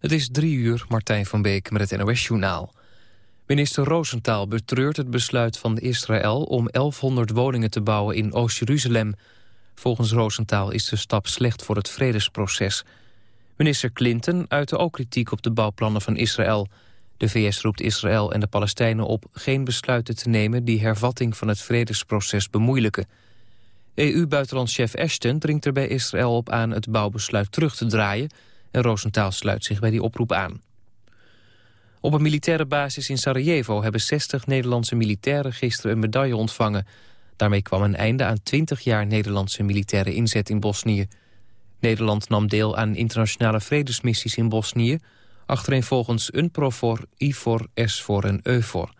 Het is drie uur, Martijn van Beek met het NOS-journaal. Minister Roosentaal betreurt het besluit van Israël... om 1100 woningen te bouwen in Oost-Jeruzalem. Volgens Roosentaal is de stap slecht voor het vredesproces. Minister Clinton uitte ook kritiek op de bouwplannen van Israël. De VS roept Israël en de Palestijnen op geen besluiten te nemen... die hervatting van het vredesproces bemoeilijken. EU-buitenlandchef Ashton dringt er bij Israël op aan... het bouwbesluit terug te draaien... en Roosentaal sluit zich bij die oproep aan. Op een militaire basis in Sarajevo hebben 60 Nederlandse militairen gisteren een medaille ontvangen. Daarmee kwam een einde aan 20 jaar Nederlandse militaire inzet in Bosnië. Nederland nam deel aan internationale vredesmissies in Bosnië... achtereenvolgens UNPROFOR, IFOR, SFOR en EUFOR.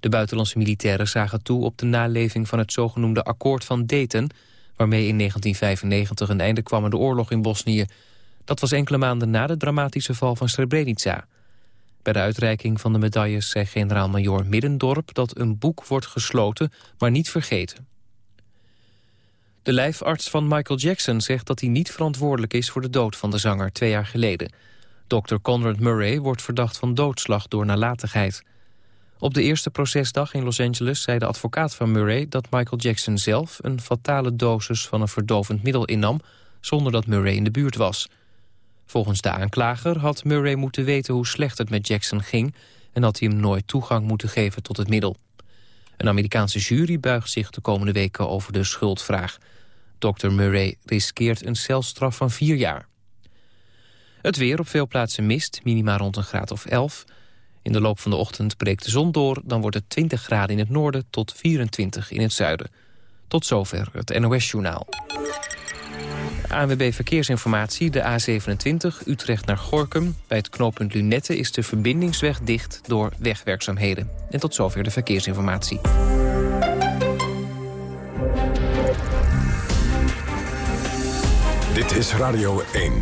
De buitenlandse militairen zagen toe op de naleving van het zogenoemde akkoord van Dayton... waarmee in 1995 een einde kwam aan de oorlog in Bosnië. Dat was enkele maanden na de dramatische val van Srebrenica... Bij de uitreiking van de medailles zei generaal-majoor Middendorp... dat een boek wordt gesloten, maar niet vergeten. De lijfarts van Michael Jackson zegt dat hij niet verantwoordelijk is... voor de dood van de zanger twee jaar geleden. Dr. Conrad Murray wordt verdacht van doodslag door nalatigheid. Op de eerste procesdag in Los Angeles zei de advocaat van Murray... dat Michael Jackson zelf een fatale dosis van een verdovend middel innam... zonder dat Murray in de buurt was... Volgens de aanklager had Murray moeten weten hoe slecht het met Jackson ging... en had hij hem nooit toegang moeten geven tot het middel. Een Amerikaanse jury buigt zich de komende weken over de schuldvraag. Dr. Murray riskeert een celstraf van vier jaar. Het weer op veel plaatsen mist, minima rond een graad of 11. In de loop van de ochtend breekt de zon door... dan wordt het 20 graden in het noorden tot 24 in het zuiden. Tot zover het NOS-journaal. ANWB Verkeersinformatie, de A27 Utrecht naar Gorkum. Bij het knooppunt Lunette is de verbindingsweg dicht door wegwerkzaamheden. En tot zover de verkeersinformatie. Dit is Radio 1.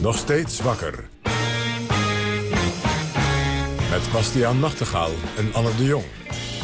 Nog steeds wakker. Met Bastiaan Nachtegaal en Anne de Jong.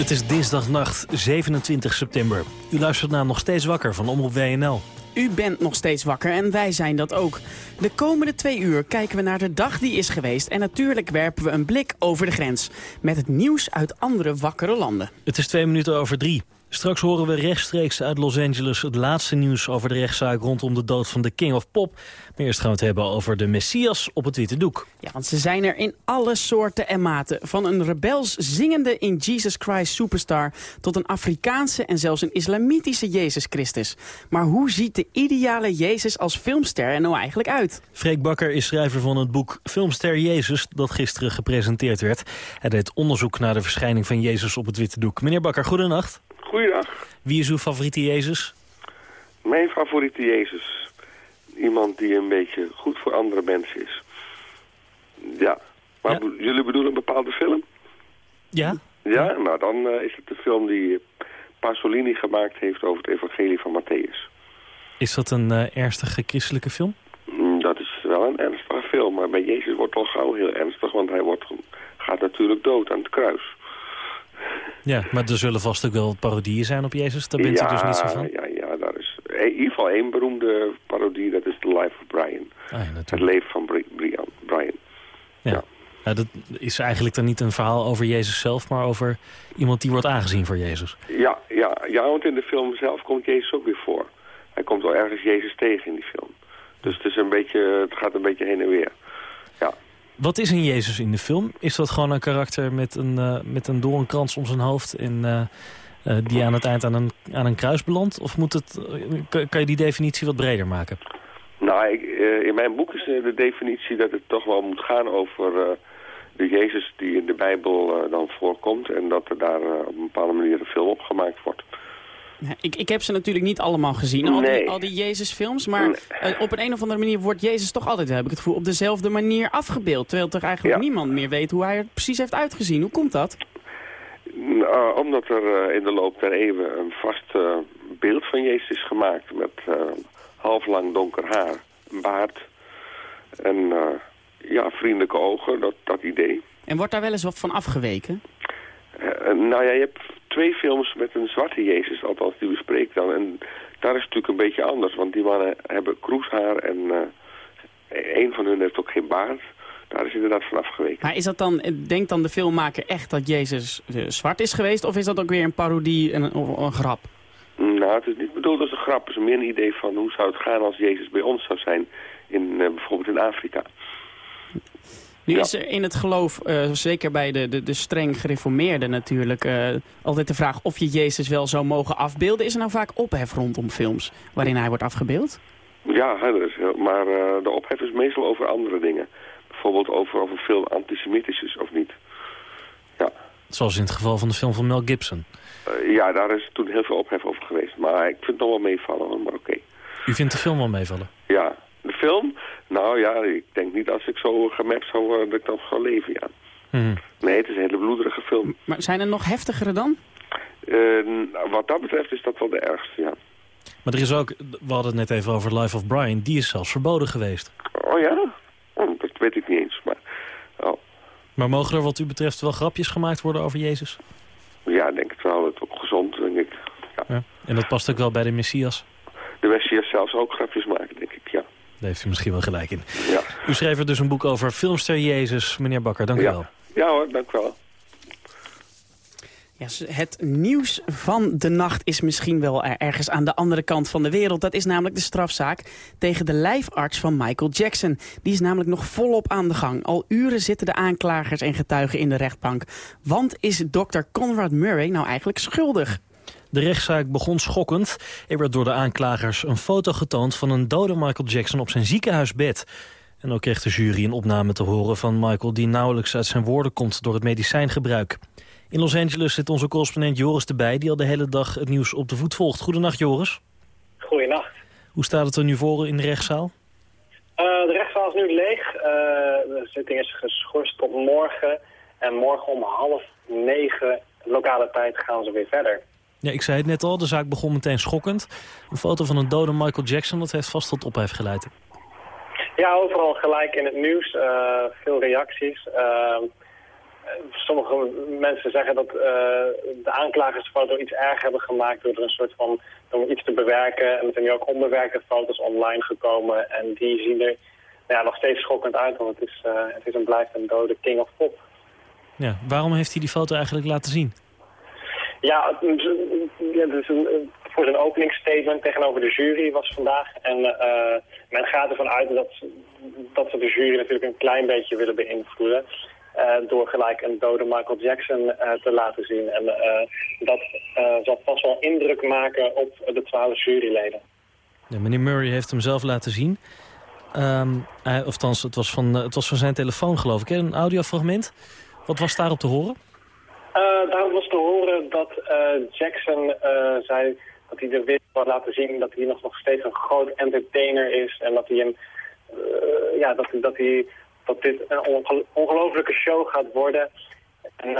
Het is dinsdagnacht 27 september. U luistert naar Nog Steeds Wakker van Omroep WNL. U bent nog steeds wakker en wij zijn dat ook. De komende twee uur kijken we naar de dag die is geweest... en natuurlijk werpen we een blik over de grens... met het nieuws uit andere wakkere landen. Het is twee minuten over drie. Straks horen we rechtstreeks uit Los Angeles het laatste nieuws over de rechtszaak rondom de dood van de King of Pop. Maar eerst gaan we het hebben over de Messias op het witte doek. Ja, want ze zijn er in alle soorten en maten. Van een rebels zingende in Jesus Christ Superstar tot een Afrikaanse en zelfs een islamitische Jezus Christus. Maar hoe ziet de ideale Jezus als filmster er nou eigenlijk uit? Freek Bakker is schrijver van het boek Filmster Jezus dat gisteren gepresenteerd werd. Hij deed onderzoek naar de verschijning van Jezus op het witte doek. Meneer Bakker, goedenacht. Goeiedag. Wie is uw favoriete Jezus? Mijn favoriete Jezus. Iemand die een beetje goed voor andere mensen is. Ja. Maar Ja. jullie bedoelen een bepaalde film? Ja? Ja, nou dan eh, is het de film die Pasolini gemaakt heeft over het evangelie van Matthäus. Is dat een eh, ernstige christelijke film? Mm, Dat is wel een ernstige film, maar bij Jezus wordt het al gauw heel ernstig, want hij wordt, gaat natuurlijk dood aan het kruis. Ja, maar er zullen vast ook wel parodieën zijn op Jezus. Daar bent u dus niet zo van? Ja, ja, daar is in ieder geval één beroemde parodie, dat is The Life of Brian. Ah, ja, Het leven van Bri- Brian. Brian. Ja. ja. Ja, dat is eigenlijk dan niet een verhaal over Jezus zelf... maar over iemand die wordt aangezien voor Jezus. Ja, ja, ja, want in de film zelf komt Jezus ook weer voor. Hij komt wel ergens Jezus tegen in die film. Dus het, is een beetje, het gaat een beetje heen en weer. Wat is een Jezus in de film? Is dat gewoon een karakter met een, eh met een doornkrans om zijn hoofd... En, eh, eh, die aan het eind aan een, aan een kruis belandt? Of moet het, kan- je die definitie wat breder maken? nou, ik, in mijn boek is de definitie dat het toch wel moet gaan over de Jezus die in de Bijbel dan voorkomt. En dat er daar op een bepaalde manier een film op gemaakt wordt. Ik, ik heb ze natuurlijk niet allemaal gezien, al die, Nee. al die Jezus-films. Maar Nee. eh, op een, een of andere manier wordt Jezus toch altijd, heb ik het gevoel, op dezelfde manier afgebeeld. Terwijl toch eigenlijk Ja. niemand meer weet hoe hij er precies heeft uitgezien. Hoe komt dat? Nou, omdat er eh, in de loop der eeuwen een vast eh, beeld van Jezus is gemaakt met eh, halflang donker haar, een baard en eh, ja, vriendelijke ogen, dat, dat idee. En wordt daar wel eens wat van afgeweken? Eh, nou ja, je hebt twee films met een zwarte Jezus, althans die bespreekt dan. En daar is het natuurlijk een beetje anders, want die mannen hebben kroeshaar en uh, een van hun heeft ook geen baard. Daar is inderdaad vanaf geweest. Maar is dat dan, denkt dan de filmmaker echt dat Jezus zwart is geweest? Of is dat ook weer een parodie en een, een grap? Nou, het is niet bedoeld als een grap. Het is meer een idee van hoe zou het gaan als Jezus bij ons zou zijn. In, bijvoorbeeld in Afrika. Nu is er in het geloof, uh, zeker bij de, de, de streng gereformeerden natuurlijk, uh, altijd de vraag of je Jezus wel zou mogen afbeelden. Is er nou vaak ophef rondom films waarin hij wordt afgebeeld? Ja, is, maar uh, de ophef is meestal over andere dingen. Bijvoorbeeld over of een film antisemitisch is of niet. Ja. Zoals in het geval van de film van Mel Gibson. ja, daar is toen heel veel ophef over geweest. Maar ik vind het nog wel meevallen, maar oké. U vindt de film wel meevallen? Ja, de film? Nou ja, ik denk niet als ik zo gemapt zou worden dat ik dan zou leven, ja. Mhm. Nee, het is een hele bloederige film. Maar zijn er nog heftigere dan? Uh, wat dat betreft is dat wel de ergste, ja. Maar er is ook, we hadden het net even over Life of Brian, die is zelfs verboden geweest. Oh ja? Oh, dat weet ik niet eens, maar... Oh. Maar mogen er wat u betreft wel grapjes gemaakt worden over Jezus? Ja, denk het wel. Het is ook gezond, denk ik. Ja. ja. En dat past ook wel bij de Messias? De Messias zelfs ook grapjes maken. Daar heeft u misschien wel gelijk in. Ja. U schreef er dus een boek over filmster Jezus. Meneer Bakker, dank u ja. wel. Ja hoor, dank u wel. Ja, het nieuws van de nacht is misschien wel ergens aan de andere kant van de wereld. Dat is namelijk de strafzaak tegen de lijfarts van Michael Jackson. Die is namelijk nog volop aan de gang. Al uren zitten de aanklagers en getuigen in de rechtbank. Want is dokter Conrad Murray nou eigenlijk schuldig? De rechtszaak begon schokkend. Er werd door de aanklagers een foto getoond van een dode Michael Jackson op zijn ziekenhuisbed. En ook kreeg de jury een opname te horen van Michael die nauwelijks uit zijn woorden komt door het medicijngebruik. In Los Angeles zit onze correspondent Joris erbij, die al de hele dag het nieuws op de voet volgt. Goedenacht Joris. Goedenacht. Hoe staat het er nu voor in de rechtszaal? Uh, de rechtszaal is nu leeg. Uh, de zitting is geschorst tot morgen. En morgen om half negen lokale tijd gaan ze weer verder. Ja, ik zei het net al, de zaak begon meteen schokkend. Een foto van een dode Michael Jackson, dat heeft vast tot ophef geleid. Ja, overal gelijk in het nieuws. Uh, veel reacties. Uh, sommige mensen zeggen dat uh, de aanklagers de foto iets erg hebben gemaakt... door er een soort van door iets te bewerken. En er zijn nu ook onbewerkte foto's online gekomen. En die zien er ja, nog steeds schokkend uit, want het is, het is een blijft een dode king of pop. Ja, waarom heeft hij die foto eigenlijk laten zien? Ja, dus een, voor zijn openingsstatement tegenover de jury was vandaag. En uh, men gaat ervan uit dat, dat ze de jury natuurlijk een klein beetje willen beïnvloeden. Uh, door gelijk een dode Michael Jackson uh, te laten zien. En dat zal vast wel indruk maken op de twaalf juryleden. Meneer Murray heeft hem zelf laten zien. Um, hij, ofthans, het was, van, het was van zijn telefoon geloof ik, een audiofragment. Wat was daarop te horen? Uh, daarop was te horen dat uh, Jackson uh, zei dat hij de wereld wil laten zien dat hij nog, nog steeds een groot entertainer is. En dat hij een, ja, dat, dat, hij, dat dit een ongelofelijke show gaat worden. En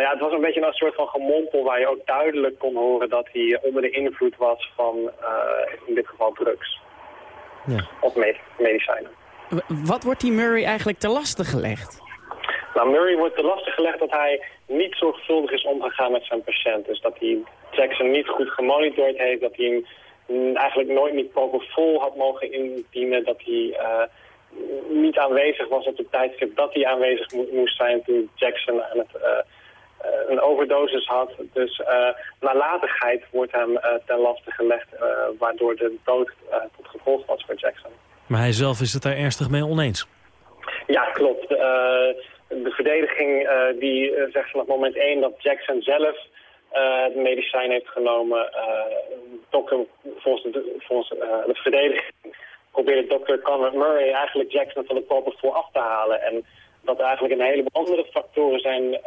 ja, het was een beetje een soort van gemompel waar je ook duidelijk kon horen dat hij onder de invloed was van in dit geval drugs. Ja. Of medicijnen. Wat wordt die Murray eigenlijk te lasten gelegd? Nou, Murray wordt te lastig gelegd dat hij niet zorgvuldig is omgegaan met zijn patiënt. Dus dat hij Jackson niet goed gemonitord heeft, dat hij hem eigenlijk nooit niet vol had mogen indienen, dat hij uh, niet aanwezig was op het tijdstip dat hij aanwezig mo moest zijn toen Jackson aan het, uh, uh, een overdosis had. Dus nalatigheid wordt hem ten laste gelegd, waardoor de dood tot gevolg was voor Jackson. Maar hij zelf is het daar ernstig mee oneens? Ja, klopt de verdediging uh, die uh, zegt vanaf moment 1 dat Jackson zelf het medicijn heeft genomen. volgens de, de verdediging probeerde dokter Conrad Murray eigenlijk Jackson van de poppen voor af te halen. En dat er eigenlijk een heleboel andere factoren zijn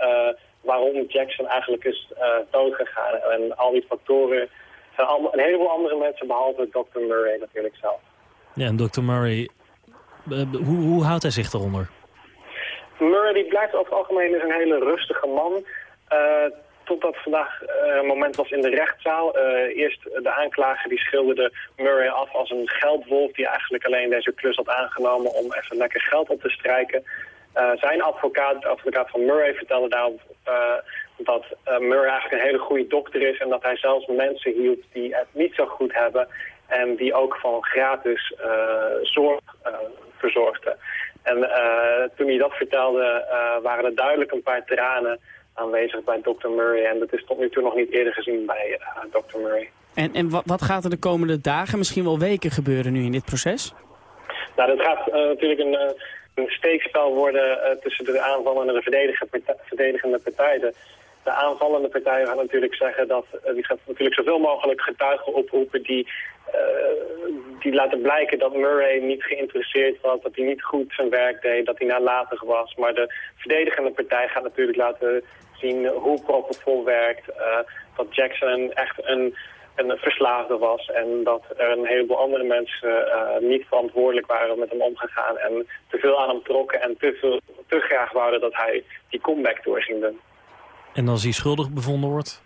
waarom Jackson eigenlijk is doodgegaan. En al die factoren zijn een heleboel andere mensen behalve dokter Murray natuurlijk zelf. Ja, en dokter Murray, hoe, hoe houdt hij zich eronder? Murray die blijft over het algemeen een hele rustige man. Uh, totdat vandaag uh, een moment was in de rechtszaal. Uh, eerst de aanklager die schilderde Murray af als een geldwolf... die eigenlijk alleen deze klus had aangenomen om even lekker geld op te strijken. zijn advocaat, de advocaat van Murray, vertelde daarop dat Murray eigenlijk een hele goede dokter is en dat hij zelfs mensen hielp die het niet zo goed hebben en die ook van gratis zorg verzorgde. En toen hij dat vertelde waren er duidelijk een paar tranen aanwezig bij Dr. Murray en dat is tot nu toe nog niet eerder gezien bij Dr. Murray. En, en wat, wat gaat er de komende dagen, misschien wel weken gebeuren nu in dit proces? Nou, dat gaat natuurlijk een, een steekspel worden tussen de aanvallende en de verdedigende partij. De, de aanvallende partij gaat natuurlijk zeggen dat die gaat natuurlijk zoveel mogelijk getuigen oproepen die, die laten blijken dat Murray niet geïnteresseerd was, dat hij niet goed zijn werk deed, dat hij nalatig was. Maar de verdedigende partij gaat natuurlijk laten zien hoe Propofol werkt, dat Jackson echt een een verslaafde was. En dat er een heleboel andere mensen uh, niet verantwoordelijk waren met hem omgegaan. En te veel aan hem trokken en te, veel, te graag wouden dat hij die comeback door ging doen. En als hij schuldig bevonden wordt?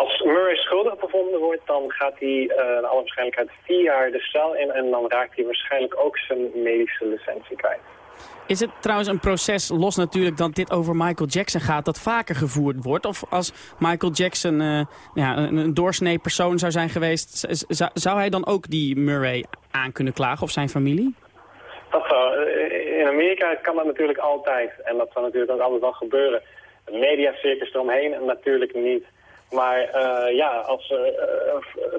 Als Murray schuldig bevonden wordt, dan gaat hij uh, naar alle waarschijnlijkheid vier jaar de cel in. En dan raakt hij waarschijnlijk ook zijn medische licentie kwijt. Is het trouwens een proces, los natuurlijk dat dit over Michael Jackson gaat, dat vaker gevoerd wordt? Of als Michael Jackson uh, ja, een, doorsnee persoon zou zijn geweest, zou, hij dan ook die Murray aan kunnen klagen of zijn familie? Dat zou, in Amerika kan dat natuurlijk altijd. En dat zou natuurlijk ook altijd wel gebeuren. Mediacircus eromheen natuurlijk niet. Maar uh, ja, als uh,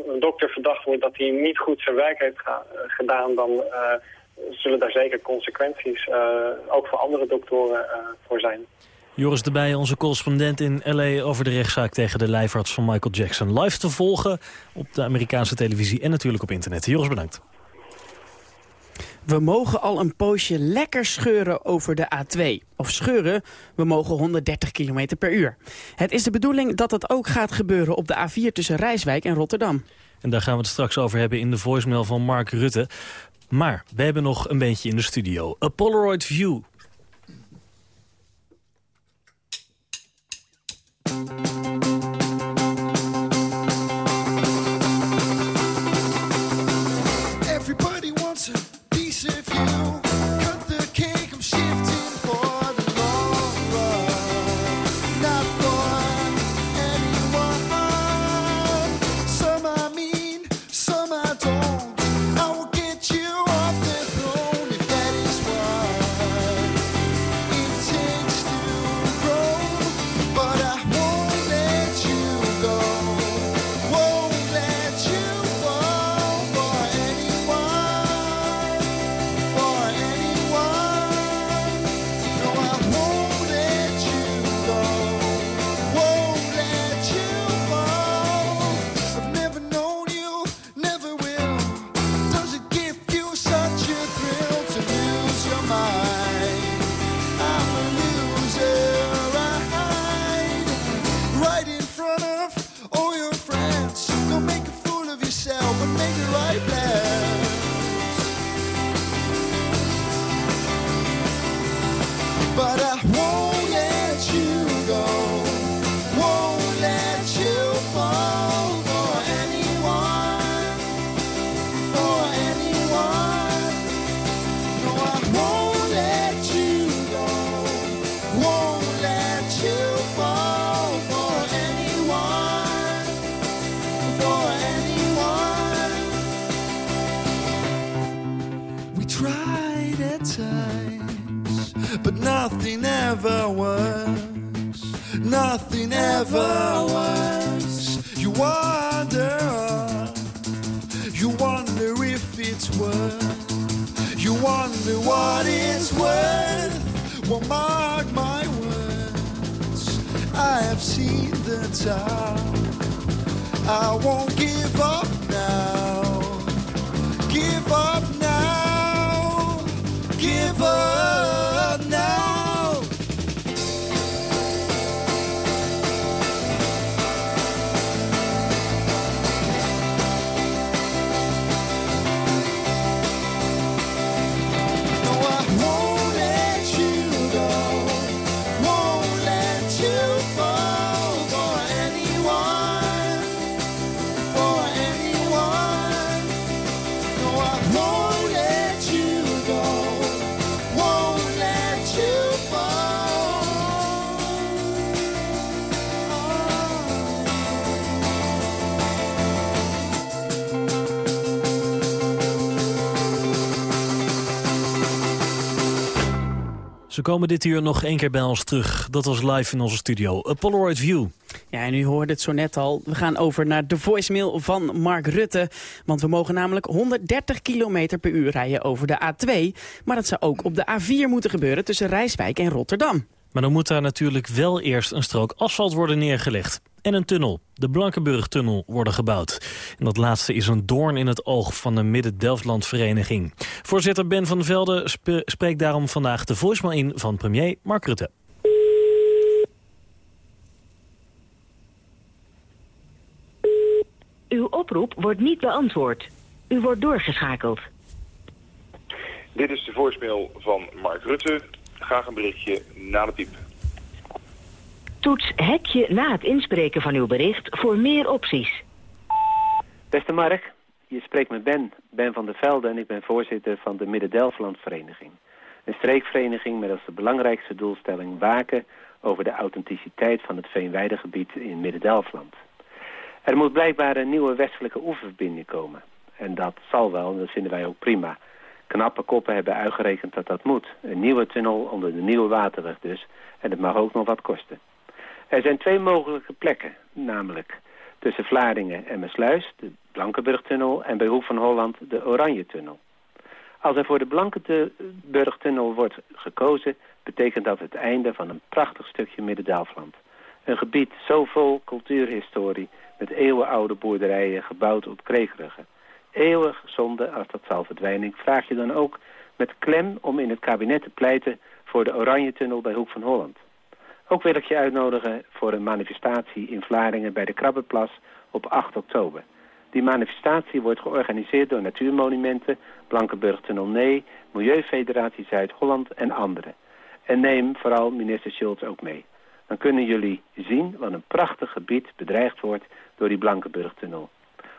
een dokter verdacht wordt dat hij niet goed zijn werk heeft gedaan... dan zullen daar zeker consequenties ook voor andere doktoren voor zijn. Joris de onze correspondent in L.A. over de rechtszaak tegen de lijfarts van Michael Jackson. Live te volgen op de Amerikaanse televisie en natuurlijk op internet. Joris, bedankt. We mogen al een poosje lekker scheuren over de A2. Of scheuren, we mogen 130 km per uur. Het is de bedoeling dat dat ook gaat gebeuren op de A4 tussen Rijswijk en Rotterdam. En daar gaan we het straks over hebben in de voicemail van Mark Rutte. Maar we hebben nog een beetje in de studio. A Polaroid View. Ze komen dit uur nog één keer bij ons terug. Dat was live in onze studio. A Polaroid View. Ja, en u hoorde het zo net al. We gaan over naar de voicemail van Mark Rutte. Want we mogen namelijk 130 km per uur rijden over de A2. Maar dat zou ook op de A4 moeten gebeuren tussen Rijswijk en Rotterdam. Maar dan moet daar natuurlijk wel eerst een strook asfalt worden neergelegd. En een tunnel, de Blankenburg-tunnel, worden gebouwd. En dat laatste is een doorn in het oog van de Midden-Delftland-vereniging. Voorzitter Ben van Velde spreekt daarom vandaag de voicemail in van premier Mark Rutte. Uw oproep wordt niet beantwoord. U wordt doorgeschakeld. Dit is de voicemail van Mark Rutte. Graag een berichtje na de piep. Toets hekje na het inspreken van uw bericht voor meer opties. Beste Mark, je spreekt met Ben, Ben van der Velde en ik ben voorzitter van de Midden-Delfland-vereniging. Een streekvereniging met als de belangrijkste doelstelling waken over de authenticiteit van het Veenweidegebied in Midden-Delfland. Er moet blijkbaar een nieuwe westelijke oeververbinding komen. En dat zal wel, dat vinden wij ook prima. Knappe koppen hebben uitgerekend dat dat moet. Een nieuwe tunnel onder de nieuwe waterweg dus. En het mag ook nog wat kosten. Er zijn twee mogelijke plekken, namelijk tussen Vlaardingen en Mesluis, de Blankenburgtunnel, en bij Hoek van Holland de Oranje-tunnel. Als er voor de Blankenburgtunnel wordt gekozen, betekent dat het einde van een prachtig stukje Midden-Delfland. Een gebied zo vol cultuurhistorie, met eeuwenoude boerderijen gebouwd op kreekruggen. Eeuwig zonde als dat zal verdwijnen. Ik vraag je dan ook met klem om in het kabinet te pleiten voor de Oranje-tunnel bij Hoek van Holland. Ook wil ik je uitnodigen voor een manifestatie in Vlaardingen bij de Krabbenplas op 8 oktober. Die manifestatie wordt georganiseerd door Natuurmonumenten, Blankenburg Tunnel Nee, Milieufederatie Zuid-Holland en anderen. En neem vooral minister Schultz ook mee. Dan kunnen jullie zien wat een prachtig gebied bedreigd wordt door die Blankenburg-tunnel.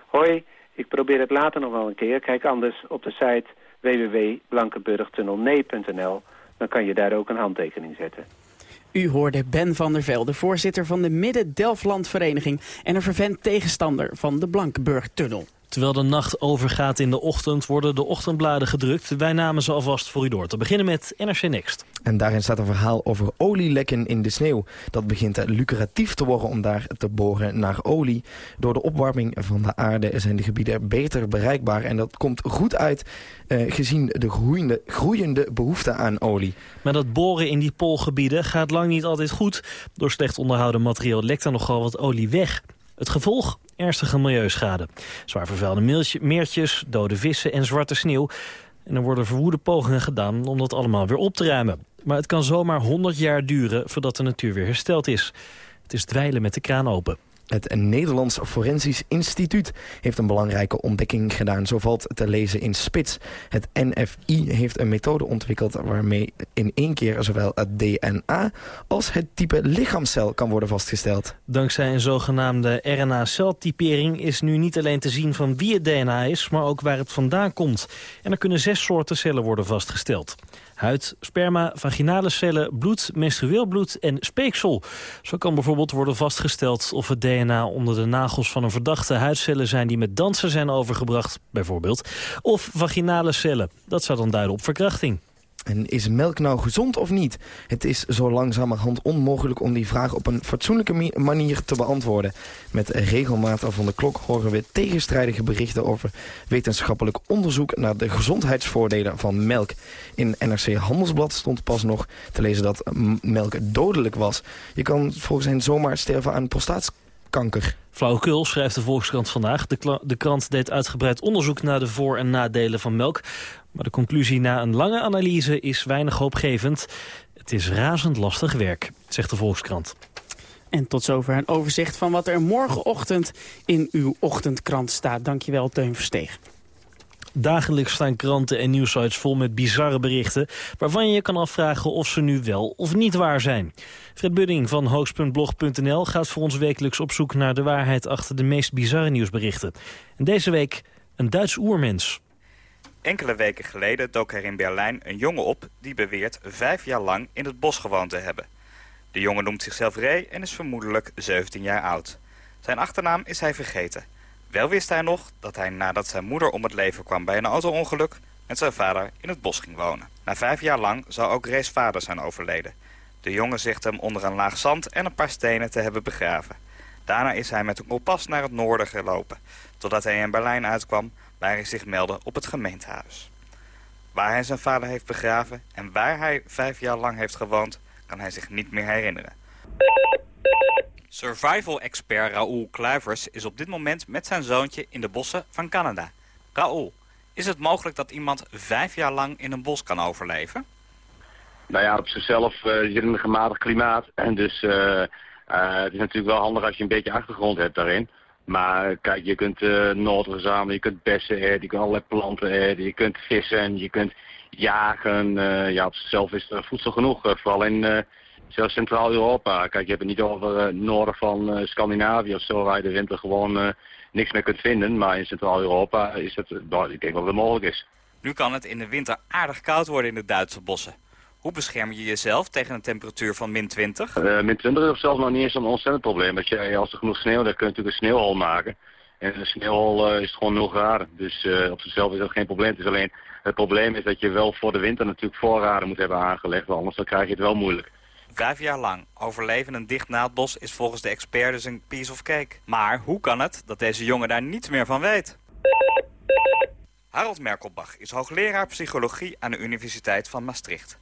Hoi, ik probeer het later nog wel een keer. Kijk anders op de site www.blankenburgtunnelnee.nl. Dan kan je daar ook een handtekening zetten. U hoorde Ben van der Velde, voorzitter van de Midden-Delfland-vereniging... en een vervent tegenstander van de Blankenburg-tunnel. Terwijl de nacht overgaat in de ochtend worden de ochtendbladen gedrukt. Wij namen ze alvast voor u door. Te beginnen met NRC Next. En daarin staat een verhaal over olielekken in de sneeuw. Dat begint lucratief te worden om daar te boren naar olie. Door de opwarming van de aarde zijn de gebieden beter bereikbaar. En dat komt goed uit eh, gezien de groeiende, groeiende behoefte aan olie. Maar dat boren in die poolgebieden gaat lang niet altijd goed. Door slecht onderhouden materieel lekt er nogal wat olie weg. Het gevolg? Ernstige milieuschade. Zwaar vervuilde meertjes, dode vissen en zwarte sneeuw. En er worden verwoede pogingen gedaan om dat allemaal weer op te ruimen. Maar het kan zomaar 100 jaar duren voordat de natuur weer hersteld is. Het is dweilen met de kraan open. Het Nederlands Forensisch Instituut heeft een belangrijke ontdekking gedaan. Zo valt te lezen in Spits. Het NFI heeft een methode ontwikkeld waarmee in één keer zowel het DNA als het type lichaamcel kan worden vastgesteld. Dankzij een zogenaamde RNA-celtypering is nu niet alleen te zien van wie het DNA is, maar ook waar het vandaan komt. En er kunnen zes soorten cellen worden vastgesteld huid, sperma, vaginale cellen, bloed, menstrueel bloed en speeksel. Zo kan bijvoorbeeld worden vastgesteld of het DNA onder de nagels van een verdachte huidcellen zijn die met dansen zijn overgebracht, bijvoorbeeld. Of vaginale cellen. Dat zou dan duiden op verkrachting. En is melk nou gezond of niet? Het is zo langzamerhand onmogelijk om die vraag op een fatsoenlijke manier te beantwoorden. Met regelmaat van de klok horen we tegenstrijdige berichten over wetenschappelijk onderzoek naar de gezondheidsvoordelen van melk. In NRC Handelsblad stond pas nog te lezen dat melk dodelijk was. Je kan volgens hen zomaar sterven aan prostaatkanker. Flauwekul, schrijft de Volkskrant vandaag. De krant deed uitgebreid onderzoek naar de voor- en nadelen van melk. Maar de conclusie na een lange analyse is weinig hoopgevend. Het is razend lastig werk, zegt de Volkskrant. En tot zover een overzicht van wat er morgenochtend in uw ochtendkrant staat. Dankjewel, Teun Versteeg. Dagelijks staan kranten en nieuwsites vol met bizarre berichten... waarvan je je kan afvragen of ze nu wel of niet waar zijn. Fred Budding van hoogst.blog.nl gaat voor ons wekelijks op zoek naar de waarheid... achter de meest bizarre nieuwsberichten. En deze week een Duits oermens. Enkele weken geleden dook er in Berlijn een jongen op... die beweert vijf jaar lang in het bos gewoond te hebben. De jongen noemt zichzelf Ray en is vermoedelijk 17 jaar oud. Zijn achternaam is hij vergeten... Wel wist hij nog dat hij nadat zijn moeder om het leven kwam bij een autoongeluk... met zijn vader in het bos ging wonen. Na vijf jaar lang zou ook Ray's vader zijn overleden. De jongen zegt hem onder een laag zand en een paar stenen te hebben begraven. Daarna is hij met een kompas naar het noorden gelopen, totdat hij in Berlijn uitkwam waar hij zich meldde op het gemeentehuis. Waar hij zijn vader heeft begraven en waar hij vijf jaar lang heeft gewoond, kan hij zich niet meer herinneren. Survival-expert Raoul Kluivers is op dit moment met zijn zoontje in de bossen van Canada. Raoul, is het mogelijk dat iemand vijf jaar lang in een bos kan overleven? Nou ja, op zichzelf uh, zit in een gematigd klimaat. En dus uh, uh, het is natuurlijk wel handig als je een beetje achtergrond hebt daarin. Maar kijk, je kunt uh, verzamelen, je kunt bessen eten, je kunt allerlei planten eten, je kunt vissen, je kunt jagen. ja, op zichzelf is er voedsel genoeg, vooral in Zelfs Centraal-Europa. Kijk, je hebt het niet over het uh, noorden van uh, Scandinavië of zo, waar je de winter gewoon uh, niks meer kunt vinden. Maar in Centraal-Europa is het, ik denk wel dat het mogelijk is. Nu kan het in de winter aardig koud worden in de Duitse bossen. Hoe bescherm je jezelf tegen een temperatuur van min 20? min 20 is zelfs nog niet eens een ontzettend probleem. Want je, als er genoeg sneeuw is, kun je natuurlijk een sneeuwhol maken. En een sneeuwhol is gewoon 0 graden. Dus op zichzelf is dat geen probleem. Het is alleen het probleem is dat je wel voor de winter natuurlijk voorraden moet hebben aangelegd. Want anders dan krijg je het wel moeilijk. Vijf jaar lang overleven een dicht naaldbos is volgens de expert dus een piece of cake. Maar hoe kan het dat deze jongen daar niets meer van weet? Harold Merkelbach is hoogleraar psychologie aan de Universiteit van Maastricht.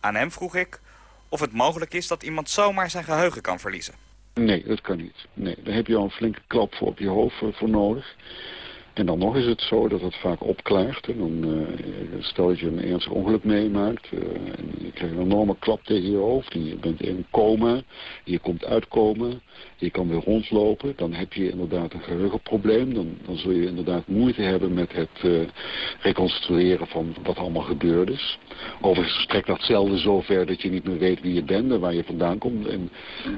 Aan hem vroeg ik of het mogelijk is dat iemand zomaar zijn geheugen kan verliezen. Nee, dat kan niet. Nee, daar heb je al een flinke klap voor op je hoofd voor nodig. En dan nog is het zo dat het vaak opklaart. En dan, uh, stel dat je een ernstig ongeluk meemaakt. En je krijgt een enorme klap tegen je hoofd. Je bent in coma. Je komt uitkomen. Je kan weer rondlopen. Dan heb je inderdaad een geheugenprobleem. Dan, dan zul je inderdaad moeite hebben met het uh, reconstrueren van wat allemaal gebeurd is. Overigens strekt dat zelden zo ver dat je niet meer weet wie je bent en waar je vandaan komt en,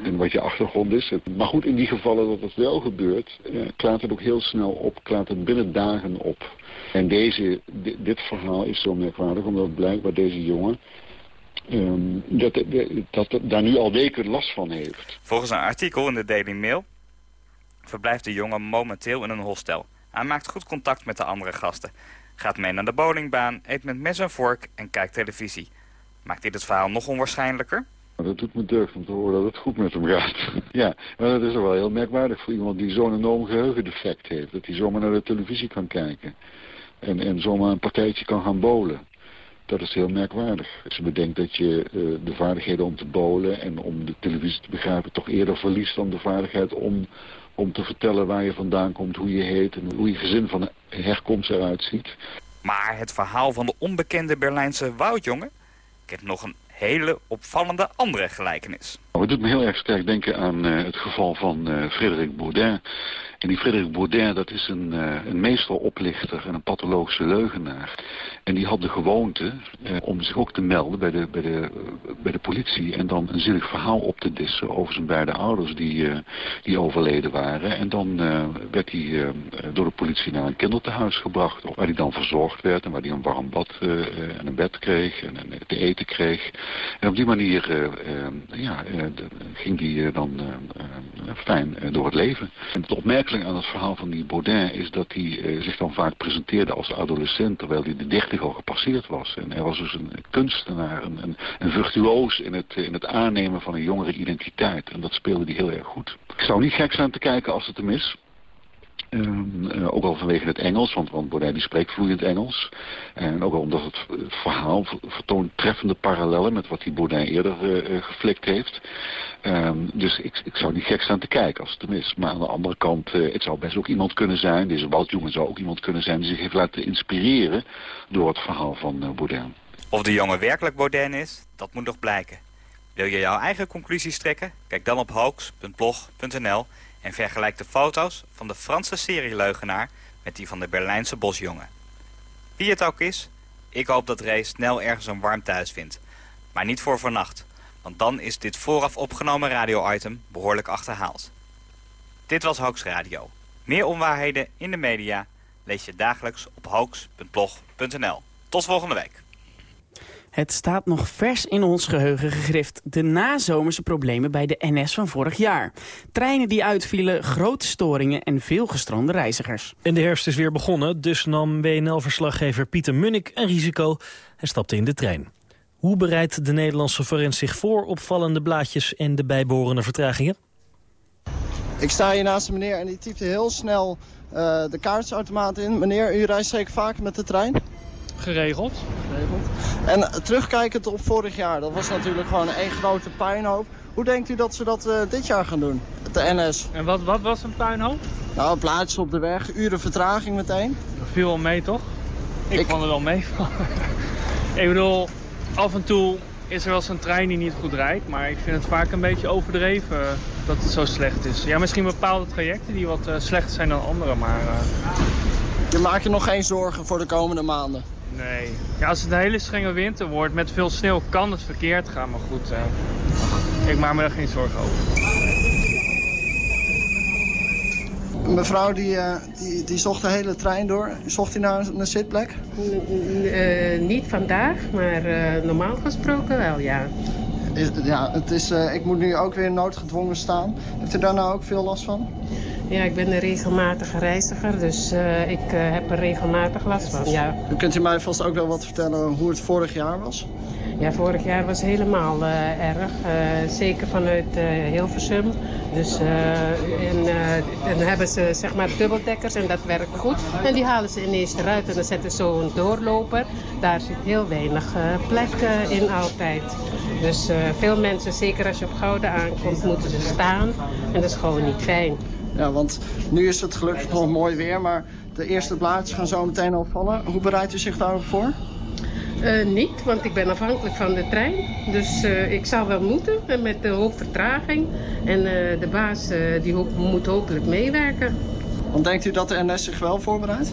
en wat je achtergrond is. Maar goed, in die gevallen dat het wel gebeurt, klaart het ook heel snel op. Klaart het binnen dagen op. En deze, dit, verhaal is zo merkwaardig, omdat blijkbaar deze jongen um, dat, dat, dat, daar nu al weken last van heeft. Volgens een artikel in de Daily Mail verblijft de jongen momenteel in een hostel. Hij maakt goed contact met de andere gasten. Gaat mee naar de bowlingbaan, eet met mes en vork en kijkt televisie. Maakt dit het verhaal nog onwaarschijnlijker? Dat doet me deugd om te horen dat het goed met hem gaat. ja, maar dat is wel heel merkwaardig voor iemand die zo'n enorm geheugendefect heeft. Dat hij zomaar naar de televisie kan kijken. En, en zomaar een partijtje kan gaan bolen. Dat is heel merkwaardig. Als je bedenkt dat je uh, de vaardigheden om te bolen en om de televisie te begrijpen... toch eerder verliest dan de vaardigheid om, om te vertellen waar je vandaan komt, hoe je heet... en hoe je gezin van herkomst eruit ziet. Maar het verhaal van de onbekende Berlijnse woudjongen... kent nog een hele opvallende andere gelijkenis. Het doet me heel erg sterk denken aan uh, het geval van uh, Frederik Bourdin. En die Frederik Bourdin, dat is een, uh, een meesteroplichter en een pathologische leugenaar. En die had de gewoonte om zich ook te melden bij de, bij, de, bij de politie... en dan een zinnig verhaal op te dissen over zijn beide ouders die, die overleden waren. En dan werd hij door de politie naar een kinderthuis gebracht... waar hij dan verzorgd werd en waar hij een warm bad en een bed kreeg en, en te eten kreeg. En op die manier ja, ging hij dan fijn door het leven. En het aan het verhaal van die Baudin is dat hij zich dan vaak presenteerde als adolescent, terwijl hij de dertig al gepasseerd was. En hij was dus een kunstenaar, een, een, een virtuoos in het, in het aannemen van een jongere identiteit. En dat speelde hij heel erg goed. Ik zou niet gek zijn te kijken als het hem is. Um, uh, ook al vanwege het Engels, want, want die spreekt vloeiend Engels. En ook al omdat het, het verhaal vertoont treffende parallellen met wat die Baudet eerder uh, geflikt heeft. Um, dus ik, ik zou niet gek staan te kijken als het hem is. Maar aan de andere kant, het zou best ook iemand kunnen zijn, deze Woutjongen zou ook iemand kunnen zijn die zich heeft laten inspireren door het verhaal van Baudet. Of de jongen werkelijk Baudet is, dat moet nog blijken. Wil je jouw eigen conclusies trekken? Kijk dan op hoax.blog.nl en vergelijk de foto's van de Franse serieleugenaar met die van de Berlijnse bosjongen. Wie het ook is, ik hoop dat Ray snel ergens een warm thuis vindt. Maar niet voor vannacht, want dan is dit vooraf opgenomen radio-item behoorlijk achterhaald. Dit was Hoax Radio. Meer onwaarheden in de media lees je dagelijks op hoax.blog.nl. Tot volgende week. Het staat nog vers in ons geheugen gegrift. De nazomerse problemen bij de NS van vorig jaar. Treinen die uitvielen, grote storingen en veel gestrande reizigers. En de herfst is weer begonnen, dus nam WNL-verslaggever Pieter Munnik een risico. Hij stapte in de trein. Hoe bereidt de Nederlandse forens zich voor op vallende blaadjes en de bijbehorende vertragingen? Ik sta hier naast de meneer en die typte heel snel uh, de kaartsautomaat in. Meneer, u reist zeker vaak met de trein? Geregeld. Geregeld. En terugkijkend op vorig jaar, dat was natuurlijk gewoon één grote puinhoop. Hoe denkt u dat ze dat uh, dit jaar gaan doen, de NS? En wat, wat was een puinhoop? Nou, plaatjes op de weg, uren vertraging meteen. Dat viel wel mee, toch? Ik, Ik... vond het wel mee. ik bedoel, af en toe is er wel zo'n trein die niet goed rijdt. Maar ik vind het vaak een beetje overdreven dat het zo slecht is. Ja, misschien bepaalde trajecten die wat uh, slechter zijn dan andere, maar... Uh... Je maakt je nog geen zorgen voor de komende maanden? Nee. Ja, als het een hele strenge winter wordt met veel sneeuw kan het verkeerd gaan. Maar goed, uh, ik maak me daar geen zorgen over. Mevrouw die, uh, die, die zocht de hele trein door. Zocht hij naar een, zitplek? Uh, niet vandaag, maar uh, normaal gesproken wel, ja. Ja, het is, ik moet nu ook weer noodgedwongen staan. Heeft u daar nou ook veel last van? Ja, ik ben een regelmatige reiziger, dus ik heb er regelmatig last van, ja. Kunt u mij vast ook wel wat vertellen hoe het vorig jaar was? Ja, vorig jaar was helemaal erg. Zeker vanuit Hilversum. Dus, en, dan hebben ze zeg maar dubbeldekkers en dat werkt goed. En die halen ze ineens eruit en dan zetten ze zo'n doorloper. Daar zit heel weinig plek in altijd. Dus veel mensen, zeker als je op Gouden aankomt, moeten ze staan. En dat is gewoon niet fijn. Ja, want nu is het gelukkig nog mooi weer, maar de eerste blaadjes gaan zo meteen al vallen. Hoe bereidt u zich daarop voor? Uh, niet, want ik ben afhankelijk van de trein. Dus uh, ik zal wel moeten met de hoop vertraging. En uh, de baas die ho moet hopelijk meewerken. Want denkt u dat de NS zich wel voorbereidt?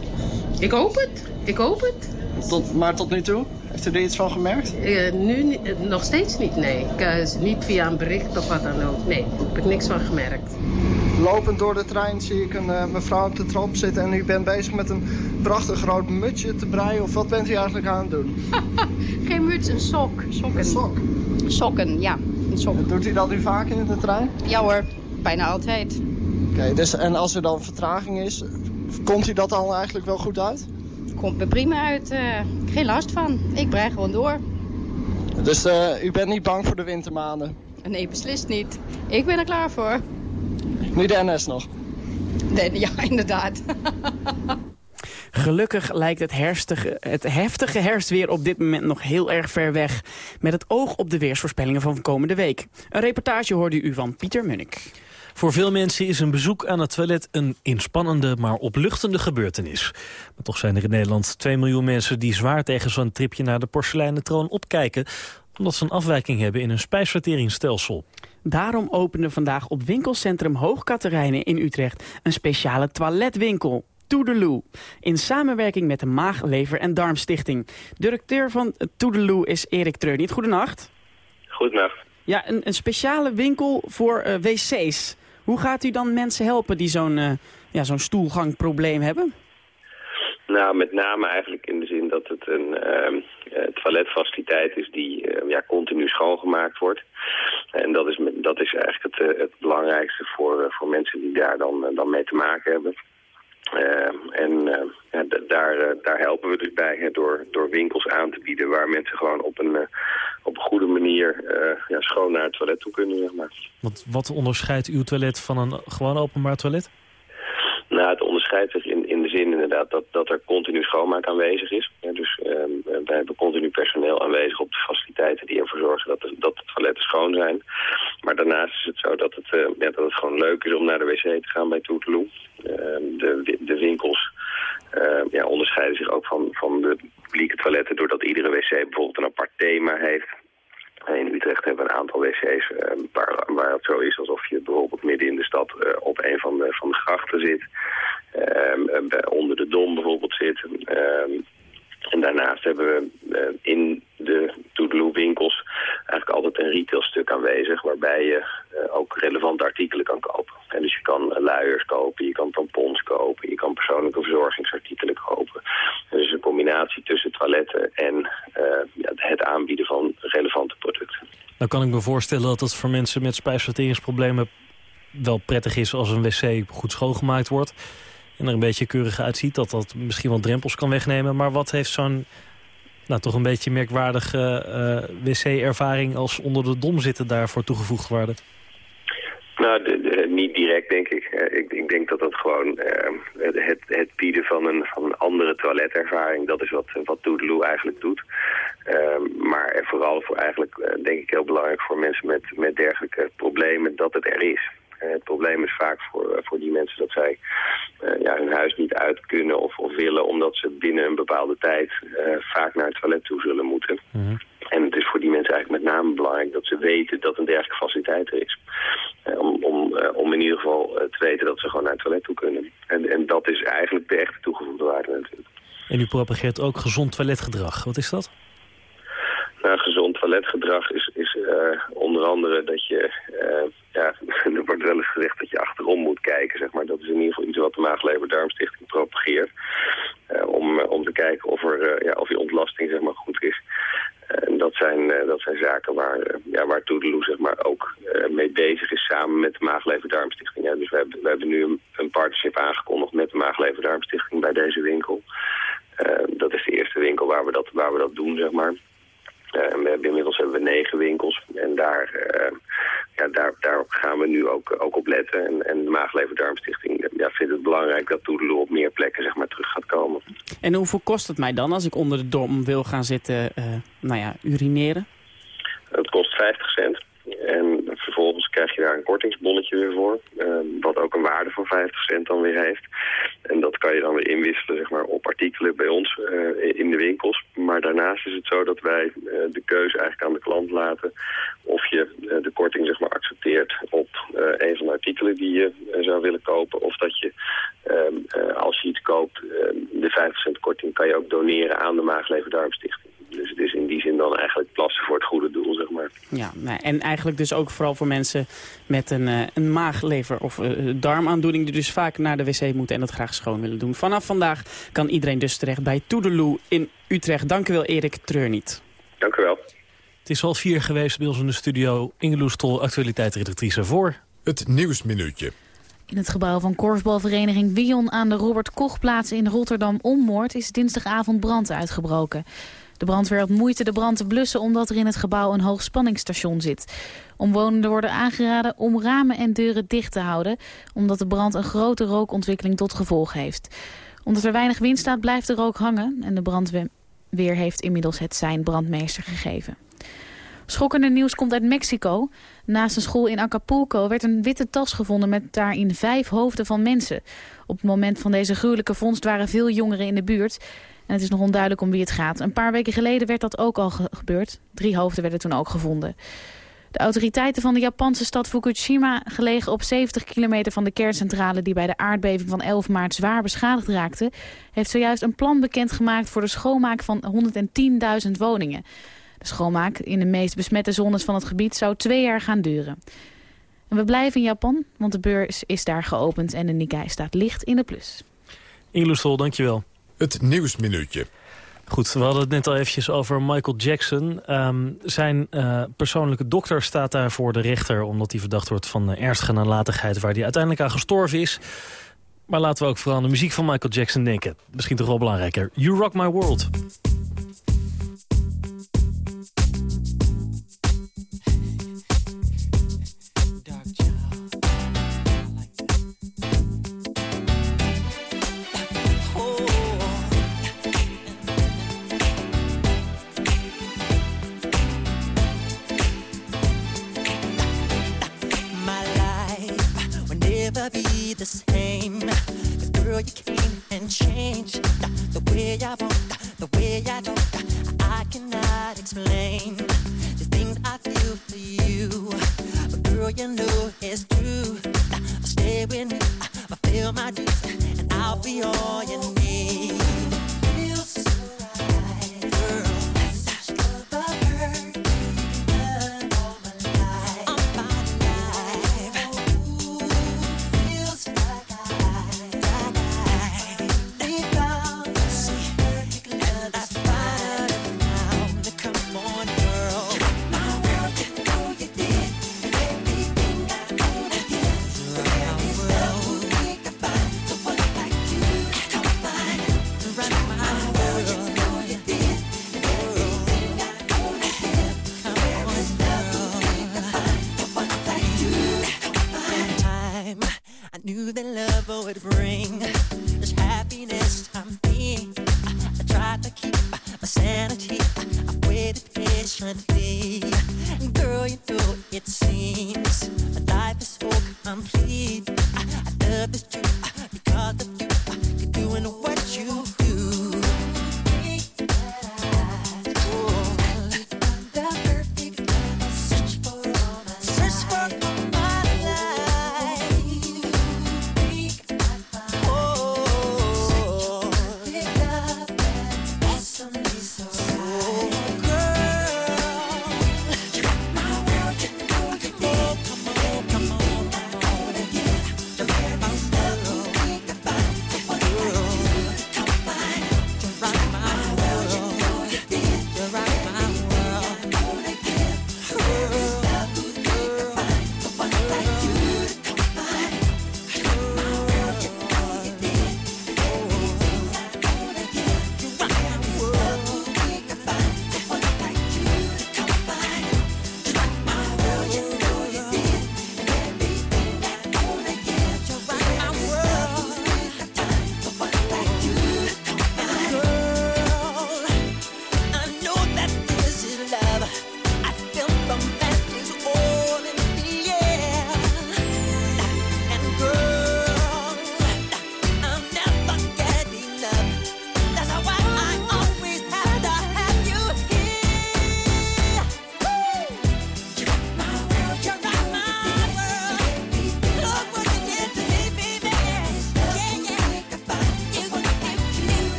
Ik hoop het. Ik hoop het. Tot, maar tot nu toe? Heeft u er iets van gemerkt? nu nog steeds niet, nee. Ik, niet via een bericht of wat dan ook. Nee, daar heb ik niks van gemerkt. Lopend door de trein zie ik een uh, mevrouw op de trap zitten en u bent bezig met een prachtig groot mutsje te breien. Of wat bent u eigenlijk aan het doen? Geen muts, een sok. Sokken. Een sok? Sokken, ja. Een sok. Doet u dat nu vaak in de trein? Ja hoor, bijna altijd. Oké, dus en als er dan vertraging is, komt u dat dan eigenlijk wel goed uit? Komt me prima uit. Uh, geen last van. Ik brei gewoon door. Dus uh, u bent niet bang voor de wintermaanden? Nee, beslist niet. Ik ben er klaar voor. Nu de NS nog. Nee, ja, inderdaad. Gelukkig lijkt het, herstige, het heftige herfstweer op dit moment nog heel erg ver weg. Met het oog op de weersvoorspellingen van komende week. Een reportage hoorde u van Pieter Munnik. Voor veel mensen is een bezoek aan het toilet een inspannende, maar opluchtende gebeurtenis. Maar toch zijn er in Nederland 2 miljoen mensen die zwaar tegen zo'n tripje naar de porseleinen troon opkijken omdat ze een afwijking hebben in hun spijsverteringsstelsel. Daarom opende vandaag op winkelcentrum Hoogkaterijnen in Utrecht een speciale toiletwinkel. Toedeloe. In samenwerking met de Maag, Lever en Darmstichting. Directeur van Toedeloe is Erik Treurniet. Goedenacht. Goedenacht. Ja, een, een speciale winkel voor uh, wc's. Hoe gaat u dan mensen helpen die zo'n uh, ja, zo'n stoelgangprobleem hebben? Nou, met name eigenlijk in de zin dat het een uh, toiletfaciliteit is die uh, ja, continu schoongemaakt wordt. En dat is, dat is eigenlijk het, het belangrijkste voor, voor mensen die daar dan, dan mee te maken hebben. Uh, en uh, ja, daar, uh, daar helpen we dus bij hè, door, door winkels aan te bieden waar mensen gewoon op een, op een goede manier ja, schoon naar het toilet toe kunnen. Zeg maar. wat, wat onderscheidt uw toilet van een gewoon openbaar toilet? Nou, het onderscheidt zich in, zin inderdaad dat, dat er continu schoonmaak aanwezig is. Dus uh, wij hebben continu personeel aanwezig op de faciliteiten die ervoor zorgen dat de, dat de toiletten schoon zijn. Maar daarnaast is het zo dat het, ja, dat het gewoon leuk is om naar de wc te gaan bij Toeteloe. Uh, de, de winkels ehm, ja, onderscheiden zich ook van, van de publieke toiletten doordat iedere wc bijvoorbeeld een apart thema heeft. In Utrecht hebben we een aantal wc's uh, waar, waar het zo is alsof je bijvoorbeeld midden in de stad uh, op een van de, van de grachten zit. Uh, onder de Dom bijvoorbeeld zit. En daarnaast hebben we uh, in de Toedeloe winkels eigenlijk altijd een retailstuk aanwezig waarbij je uh, ook relevante artikelen kan kopen. En dus je kan uh, luiers kopen, je kan tampons kopen, je kan persoonlijke verzorgingsartikelen kopen. Dus een combinatie tussen toiletten en het aanbieden van relevante producten. Dan kan ik me voorstellen dat het voor mensen met spijsverteringsproblemen wel prettig is als een wc goed schoongemaakt wordt en er een beetje keurig uitziet, dat dat misschien wel drempels kan wegnemen. Maar wat heeft zo'n nou, toch een beetje merkwaardige uh, wc-ervaring als onder de dom zitten daarvoor toegevoegd worden? Nou, niet direct, denk ik. Uh, ik. ik. denk dat dat gewoon uh, het, het, bieden van een, van een andere toiletervaring... dat is wat, wat eigenlijk doet. maar vooral voor eigenlijk, denk ik, heel belangrijk voor mensen met, met dergelijke problemen... dat het er is. Eh, het probleem is vaak voor, eh, voor die mensen dat zij eh, ja, hun huis niet uit kunnen of, of willen... omdat ze binnen een bepaalde tijd vaak naar het toilet toe zullen moeten. Mhm. En het is voor die mensen eigenlijk met name belangrijk dat ze weten dat een dergelijke faciliteit er is. om, om, om in ieder geval te weten dat ze gewoon naar het toilet toe kunnen. En, en dat is eigenlijk de echte toegevoegde waarde natuurlijk. En u propageert ook gezond toiletgedrag. Wat is dat? Nou, gezond toiletgedrag is, is onder andere dat je ja, er wordt wel eens gezegd dat je achterom moet kijken, zeg maar. Dat is in ieder geval iets wat de Maaglever-Darmstichting propageert. Uh, om, eh, om te kijken of, er, uh, ja, of je ontlasting zeg maar, goed is. En dat zijn, dat zijn zaken waar, ja, waar Toedeloe zeg maar, ook mee bezig is samen met de Maaglever-Darmstichting. Ja, dus we hebben, we hebben nu een, partnership aangekondigd met de Maaglever-Darmstichting bij deze winkel. dat is de eerste winkel waar we dat, waar we dat doen, zeg maar. Uh, we hebben, inmiddels hebben we negen winkels en daar, uh, ja, daar, daar gaan we nu ook, ook op letten. En, en de Maaglever-Darmstichting ja, vindt het belangrijk dat Toedeloe op meer plekken zeg maar, terug gaat komen. En hoeveel kost het mij dan als ik onder de dom wil gaan zitten nou ja, urineren? Het kost 50 cent. En vervolgens krijg je daar een kortingsbonnetje weer voor. Uh, wat ook een waarde van 50 cent dan weer heeft. En dat kan je dan weer inwisselen zeg maar, op artikelen bij ons uh, in de winkels. Maar daarnaast is het zo dat wij uh, de keuze eigenlijk aan de klant laten... of je de korting zeg maar, accepteert op een van de artikelen die je zou willen kopen. Of dat je, ehm, als je iets koopt, de 50 cent korting kan je ook doneren aan de Maagleven-Darmstichting. Dus het is in die zin dan eigenlijk plassen voor het goede doel, Ja, en eigenlijk dus ook vooral voor mensen met een, uh, een maaglever of uh, darmaandoening... die dus vaak naar de wc moeten en dat graag schoon willen doen. Vanaf vandaag kan iedereen dus terecht bij Toedeloe in Utrecht. Dank u wel, Erik Treurniet. Dank u wel. Het is al vier geweest bij ons in de studio. Ingeloes Stol, actualiteitsredactrice voor... Het Nieuwsminuutje. In het gebouw van korfbalvereniging Wion aan de Robert Kochplaats in Rotterdam-Ommoord... is dinsdagavond brand uitgebroken. De brandweer had moeite de brand te blussen omdat er in het gebouw een hoogspanningsstation zit. Omwonenden worden aangeraden om ramen en deuren dicht te houden... omdat de brand een grote rookontwikkeling tot gevolg heeft. Omdat er weinig wind staat blijft de rook hangen... en de brandweer heeft inmiddels het zijn brandmeester gegeven. Schokkende nieuws komt uit Mexico. Naast een school in Acapulco werd een witte tas gevonden met daarin vijf hoofden van mensen. Op het moment van deze gruwelijke vondst waren veel jongeren in de buurt. En het is nog onduidelijk om wie het gaat. Een paar weken geleden werd dat ook al gebeurd. Drie hoofden werden toen ook gevonden. De autoriteiten van de Japanse stad Fukushima, gelegen op 70 kilometer van de kerncentrale die bij de aardbeving van 11 maart zwaar beschadigd raakte, heeft zojuist een plan bekendgemaakt voor de schoonmaak van 110.000 woningen. De schoonmaak in de meest besmette zones van het gebied zou twee jaar gaan duren. En we blijven in Japan, want de beurs is daar geopend en de Nikkei staat licht in de plus. Ingeloes dankjewel. Het Nieuwsminuutje. Goed, we hadden het net al eventjes over Michael Jackson. Um, zijn uh, persoonlijke dokter staat daar voor de rechter... omdat hij verdacht wordt van uh, ernstige nalatigheid... waar hij uiteindelijk aan gestorven is. Maar laten we ook vooral aan de muziek van Michael Jackson denken. Misschien toch wel belangrijker. You Rock My World.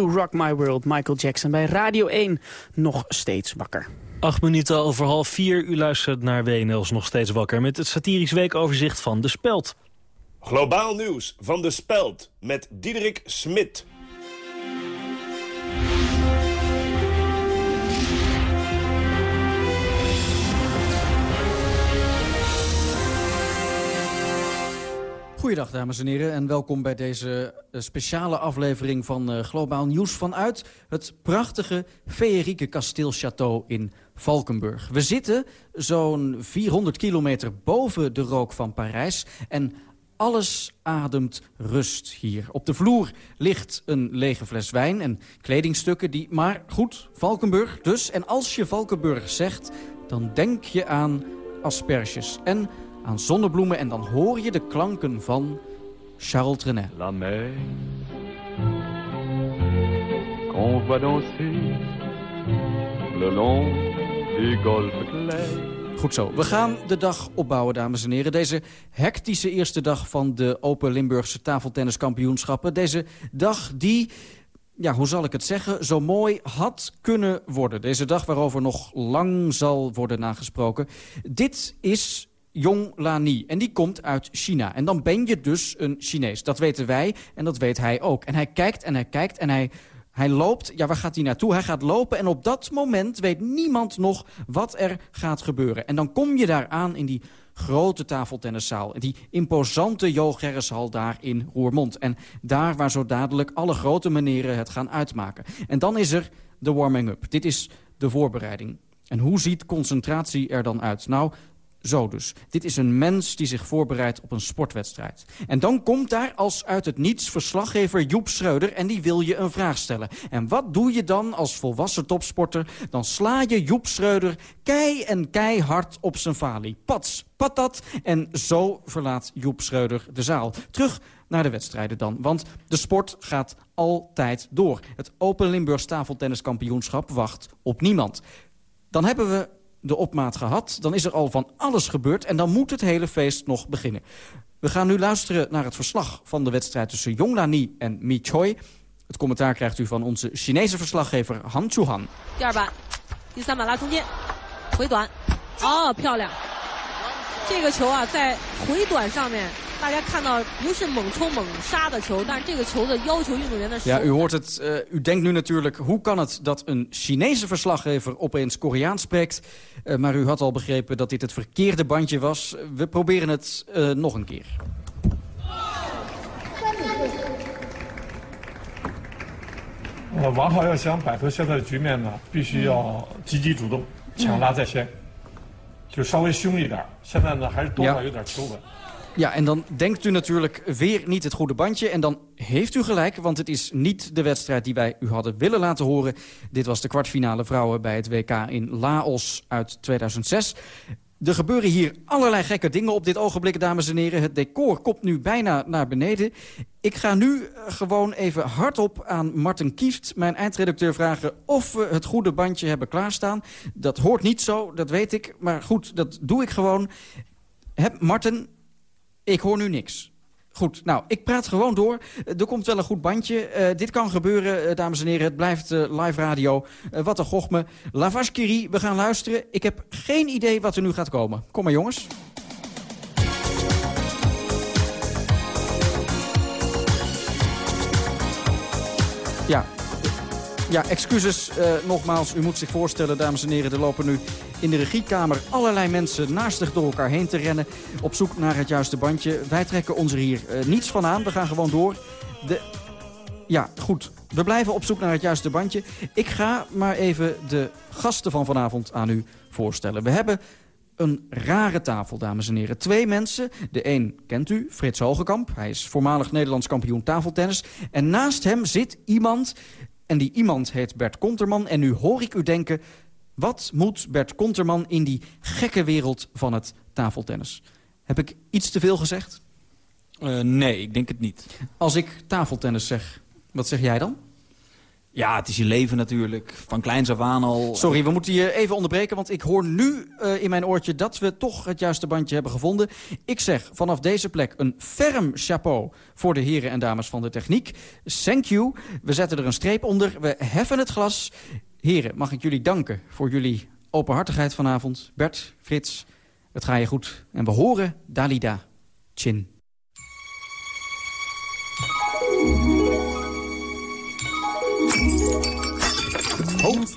You Rock My World, Michael Jackson bij Radio 1. Nog steeds wakker. Acht minuten over half vier. U luistert naar WNL's nog steeds wakker... met het satirisch weekoverzicht van De Speld. Globaal nieuws van De Speld met Diederik Smit. Goeiedag dames en heren en welkom bij deze eh, speciale aflevering van eh, Globaal Nieuws vanuit het prachtige feerieke kasteel Château in Valkenburg. We zitten zo'n 400 kilometer boven de rook van Parijs en alles ademt rust hier. Op de vloer ligt een lege fles wijn en kledingstukken die... Maar goed, Valkenburg dus. En als je Valkenburg zegt, dan denk je aan asperges en aan zonnebloemen... en dan hoor je de klanken van Charles Trenet. La mer qu'on danser le long du golfe clair. Goed zo, we gaan de dag opbouwen, dames en heren. Deze hectische eerste dag van de Open Limburgse tafeltenniskampioenschappen. Deze dag die, ja, hoe zal ik het zeggen, zo mooi had kunnen worden. Deze dag waarover nog lang zal worden nagesproken. Dit is Jong Lani. En die komt uit China. En dan ben je dus een Chinees. Dat weten wij en dat weet hij ook. En hij kijkt en hij kijkt en hij, hij loopt. Ja, waar gaat hij naartoe? Hij gaat lopen en op dat moment weet niemand nog wat er gaat gebeuren. En dan kom je daar aan in die grote tafeltenniszaal. Die imposante Jo Gerrishal daar in Roermond. En daar waar zo dadelijk alle grote meneren het gaan uitmaken. En dan is er de warming-up. Dit is de voorbereiding. En hoe ziet concentratie er dan uit? Nou, Zo dus. Dit is een mens die zich voorbereidt op een sportwedstrijd. En dan komt daar als uit het niets verslaggever Joep Schreuder... en die wil je een vraag stellen. En wat doe je dan als volwassen topsporter? Dan sla je Joep Schreuder kei en keihard op zijn falie. Pats, patat. En zo verlaat Joep Schreuder de zaal. Terug naar de wedstrijden dan. Want de sport gaat altijd door. Het Open Limburgs tafeltenniskampioenschap wacht op niemand. Dan hebben we de opmaat gehad. Dan is er al van alles gebeurd. En dan moet het hele feest nog beginnen. We gaan nu luisteren naar het verslag van de wedstrijd tussen Yong Lani en Mi Choi. Het commentaar krijgt u van onze Chinese verslaggever Han Chuhan. 第二板，第三板拉中间，回短，哦，漂亮！这个球啊，在回短上面， 大家看到不是猛冲猛杀的球，但是这个球的要求运动员的手 Ja, u hoort het. eh, u denkt nu natuurlijk, hoe kan het dat een Chinese verslaggever opeens Koreaans spreekt? Eh, maar u had al begrepen dat dit het verkeerde bandje was. We proberen het eh, nog een keer. 呃，王浩要想摆脱现在的局面呢，必须要积极主动，抢拉在先，就稍微凶一点。现在呢，还是多少有点求稳。 Ja, en dan denkt u natuurlijk weer niet het goede bandje. En dan heeft u gelijk, want het is niet de wedstrijd die wij u hadden willen laten horen. Dit was de kwartfinale vrouwen bij het WK in Laos uit 2006. Er gebeuren hier allerlei gekke dingen op dit ogenblik, dames en heren. Het decor komt nu bijna naar beneden. Ik ga nu eh, gewoon even hardop aan Martin Kieft, mijn eindredacteur, vragen... of we het goede bandje hebben klaarstaan. Dat hoort niet zo, dat weet ik. Maar goed, dat doe ik gewoon. Heb, Martin, ik hoor nu niks. Goed, nou, ik praat gewoon door. Eh, Er komt wel een goed bandje. Eh, dit kan gebeuren, eh, dames en heren. Het blijft live radio. Wat een gochme. Lavage Curie, we gaan luisteren. Ik heb geen idee wat er nu gaat komen. Kom maar, jongens. Ja, ja, excuses eh, nogmaals. U moet zich voorstellen, dames en heren, er lopen nu in de regiekamer allerlei mensen naastig door elkaar heen te rennen. Op zoek naar het juiste bandje. Wij trekken ons er hier eh, niets van aan. We gaan gewoon door. De... Ja, goed. We blijven op zoek naar het juiste bandje. Ik ga maar even de gasten van vanavond aan u voorstellen. We hebben een rare tafel, dames en heren. Twee mensen. De een kent u, Frits Hogekamp. Hij is voormalig Nederlands kampioen tafeltennis. En naast hem zit iemand... En die iemand heet Bert Konterman. En nu hoor ik u denken... wat moet Bert Konterman in die gekke wereld van het tafeltennis? Heb ik iets te veel gezegd? nee, ik denk het niet. Als ik tafeltennis zeg, wat zeg jij dan? Ja, het is je leven natuurlijk. Van kleins af aan al. Sorry, we moeten je even onderbreken, want ik hoor nu eh, in mijn oortje dat we toch het juiste bandje hebben gevonden. Ik zeg vanaf deze plek een ferm chapeau voor de heren en dames van de techniek. Thank you. We zetten er een streep onder. We heffen het glas. Heren, mag ik jullie danken voor jullie openhartigheid vanavond. Bert, Frits, het gaat je goed. En we horen Dalida Chin.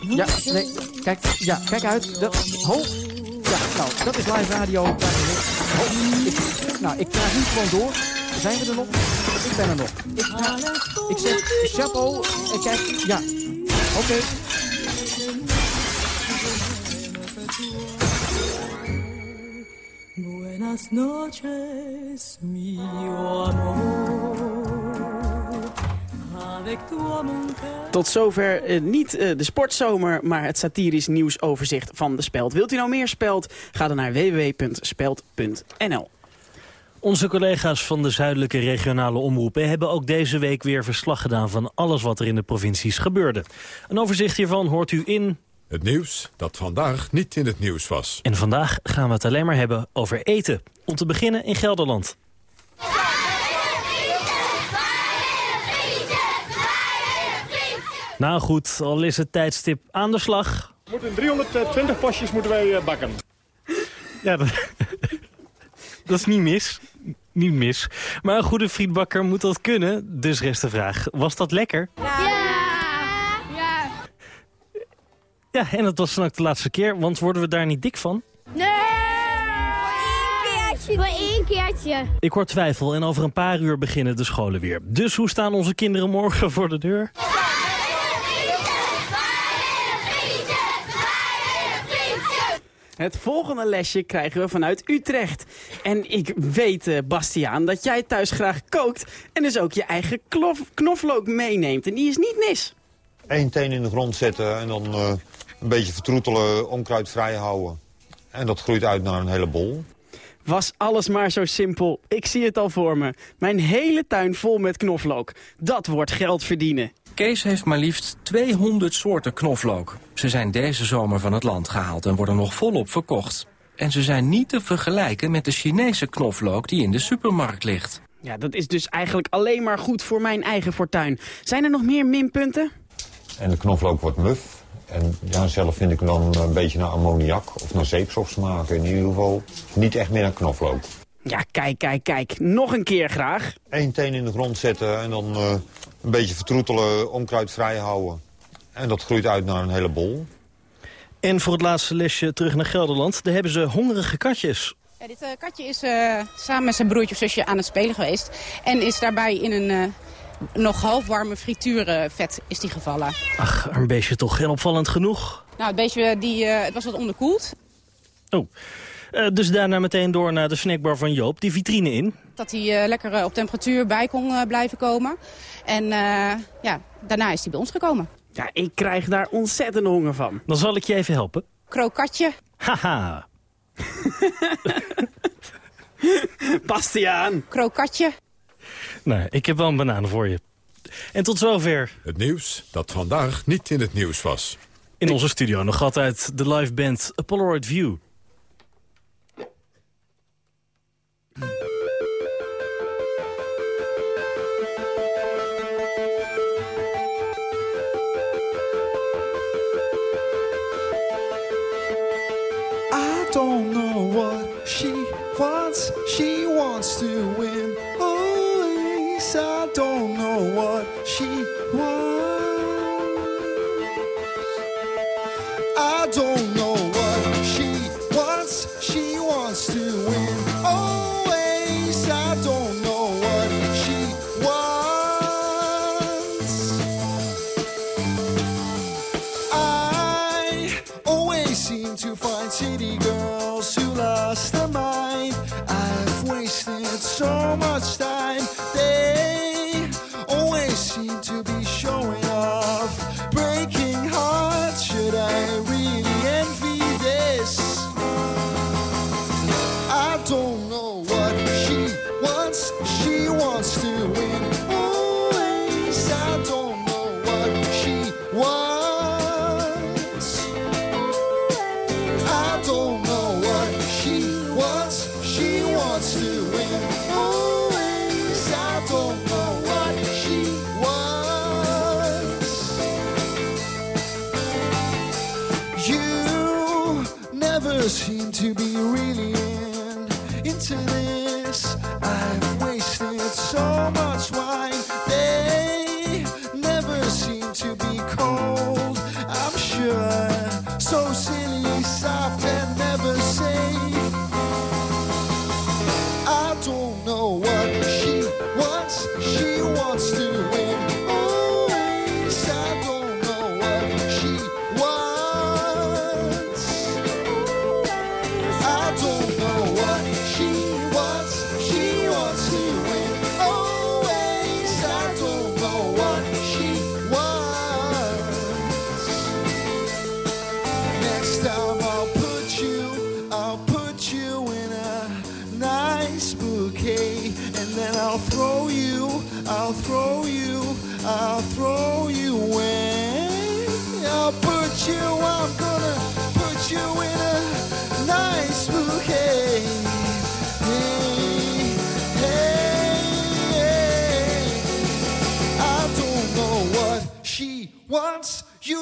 Ja, nee, kijk, ja, kijk uit. Dat, ho, ja, nou, dat is live radio. Nou, ik praat niet gewoon door. Zijn we er nog? Ik ben er nog. Ik, nou, ik zeg chapeau. En kijk, ja, oké. Buenas noches, mi amor. Tot zover eh, niet eh, de sportzomer, maar het satirisch nieuwsoverzicht van de Speld. Wilt u nou meer Speld? Ga dan naar www.speld.nl. Onze collega's van de zuidelijke regionale omroepen hebben ook deze week weer verslag gedaan van alles wat er in de provincies gebeurde. Een overzicht hiervan hoort u in... Het nieuws dat vandaag niet in het nieuws was. En vandaag gaan we het alleen maar hebben over eten. Om te beginnen in Gelderland. Nou goed, al is het tijdstip aan de slag. Moeten 320 pasjes moeten wij eh, bakken. Ja, dat, dat is niet mis. Niet mis. Maar een goede frietbakker moet dat kunnen. Dus rest de vraag, was dat lekker? Ja. Ja, en dat was dan ook de laatste keer, want worden we daar niet dik van? Nee! Voor één keertje. Ik hoor twijfel en over een paar uur beginnen de scholen weer. Dus hoe staan onze kinderen morgen voor de deur? Het volgende lesje krijgen we vanuit Utrecht. En ik weet, eh, Bastiaan, dat jij thuis graag kookt... en dus ook je eigen klof- knoflook meeneemt. En die is niet mis. Eén teen in de grond zetten en dan eh, een beetje vertroetelen, onkruid vrij houden. En dat groeit uit naar een hele bol. Was alles maar zo simpel. Ik zie het al voor me. Mijn hele tuin vol met knoflook. Dat wordt geld verdienen. Kees heeft maar liefst 200 soorten knoflook. Ze zijn deze zomer van het land gehaald en worden nog volop verkocht. En ze zijn niet te vergelijken met de Chinese knoflook die in de supermarkt ligt. Ja, dat is dus eigenlijk alleen maar goed voor mijn eigen fortuin. Zijn er nog meer minpunten? En de knoflook wordt muf. En ja, zelf vind ik hem dan een beetje naar ammoniak of naar zeepsof smaken. In ieder geval niet echt meer naar knoflook. Ja, kijk, kijk, kijk. Nog een keer graag. Eén teen in de grond zetten en dan eh, een beetje vertroetelen, onkruid vrij houden. En dat groeit uit naar een hele bol. En voor het laatste lesje terug naar Gelderland, daar hebben ze hongerige katjes. Ja, dit eh, katje is eh, samen met zijn broertje of zusje aan het spelen geweest. En is daarbij in een eh, nog halfwarme frituurvet is die gevallen. Ach, een beestje toch heel opvallend genoeg. Nou, het beestje die, eh, het was wat onderkoeld. Oh. Eh, dus daarna meteen door naar de snackbar van Joop, die vitrine in. Dat hij eh, lekker eh, op temperatuur bij kon eh, blijven komen. En eh, ja, daarna is hij bij ons gekomen. Ja, ik krijg daar ontzettend honger van. Dan zal ik je even helpen. Krokatje. Haha. Bastiaan. Krokatje. Nou, ik heb wel een banaan voor je. En tot zover. Het nieuws dat vandaag niet in het nieuws was. In onze studio nog altijd de live band A Polaroid View. Don't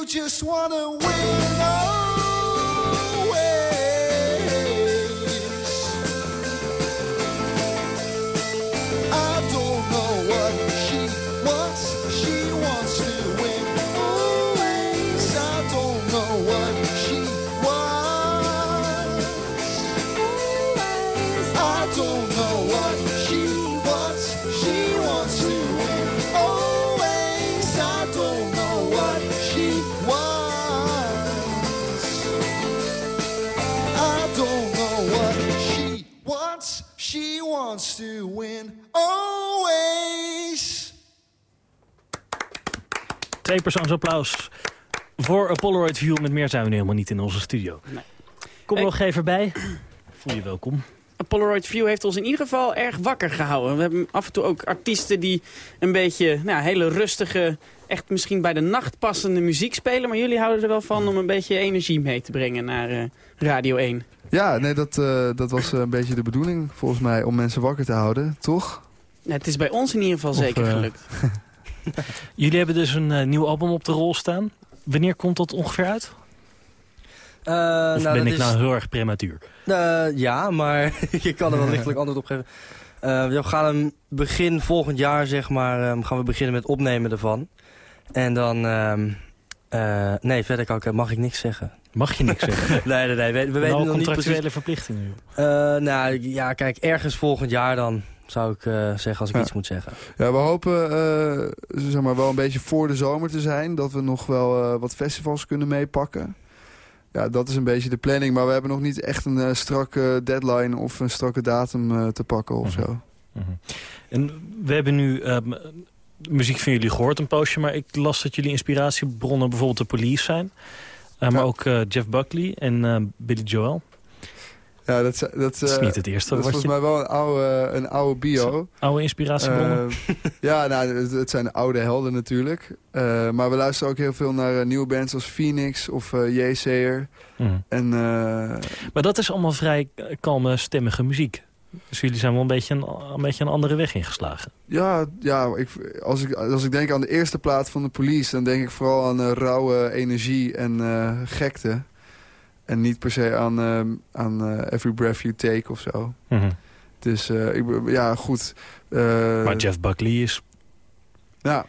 You just wanna win Twee persoons applaus voor een Polaroid View. Met meer zijn we nu helemaal niet in onze studio. Kom er nog even bij. Voel je welkom. Een Polaroid View heeft ons in ieder geval erg wakker gehouden. We hebben af en toe ook artiesten die een beetje nou, hele rustige, echt misschien bij de nacht passende muziek spelen. Maar jullie houden er wel van om een beetje energie mee te brengen naar eh, Radio 1. Ja, nee, dat, eh, dat was eh, een beetje de bedoeling volgens mij om mensen wakker te houden, toch? Ja, het is bij ons in ieder geval Of, zeker gelukt. Jullie hebben dus een eh, nieuw album op de rol staan. Wanneer komt dat ongeveer uit? Of nou, ben dat ik is- nou heel erg prematuur? Eh, ja, maar je kan er wel lichtelijk antwoord op geven. We gaan hem begin volgend jaar, zeg maar, ehm, gaan we beginnen met opnemen ervan. En dan... ehm, eh, nee, verder kan ik, mag ik niks zeggen. Mag je niks zeggen? nee, nee, nee. We, we weten nog niet contractuele precies... verplichtingen. Eh, nou, ja, kijk, ergens volgend jaar dan zou ik eh, zeggen als ik Ja. iets moet zeggen. Ja, we hopen eh, zeg maar wel een beetje voor de zomer te zijn. Dat we nog wel eh, wat festivals kunnen meepakken. Ja, dat is een beetje de planning. Maar we hebben nog niet echt een strakke deadline of een strakke datum te pakken of zo. En we hebben nu ehm, muziek van jullie gehoord een poosje... maar ik las dat jullie inspiratiebronnen bijvoorbeeld de Police zijn. Maar ook Jeff Buckley en Billy Joel. Dat, is- dat, Dat is eh, niet het eerste Dat is volgens je- mij wel een oude, een oude bio. Oude inspiratiebronnen? Eh, ja, nou, het, het zijn oude helden natuurlijk. Eh, maar we luisteren ook heel veel naar eh, nieuwe bands als Phoenix of eh J-Sayer. Mhm. En, eh, Maar dat is allemaal vrij eh, kalme, stemmige muziek. Dus jullie zijn wel een beetje een, een, beetje een andere weg ingeslagen. ja, ja ik, als, ik, als ik denk aan de eerste plaat van de Police... dan denk ik vooral aan eh, rauwe energie en eh, gekte. En niet per se aan, eh, aan eh, Every Breath You Take of zo. Mhm. Dus eh, ik, ja, goed. eh, maar Jeff Buckley is... Ja,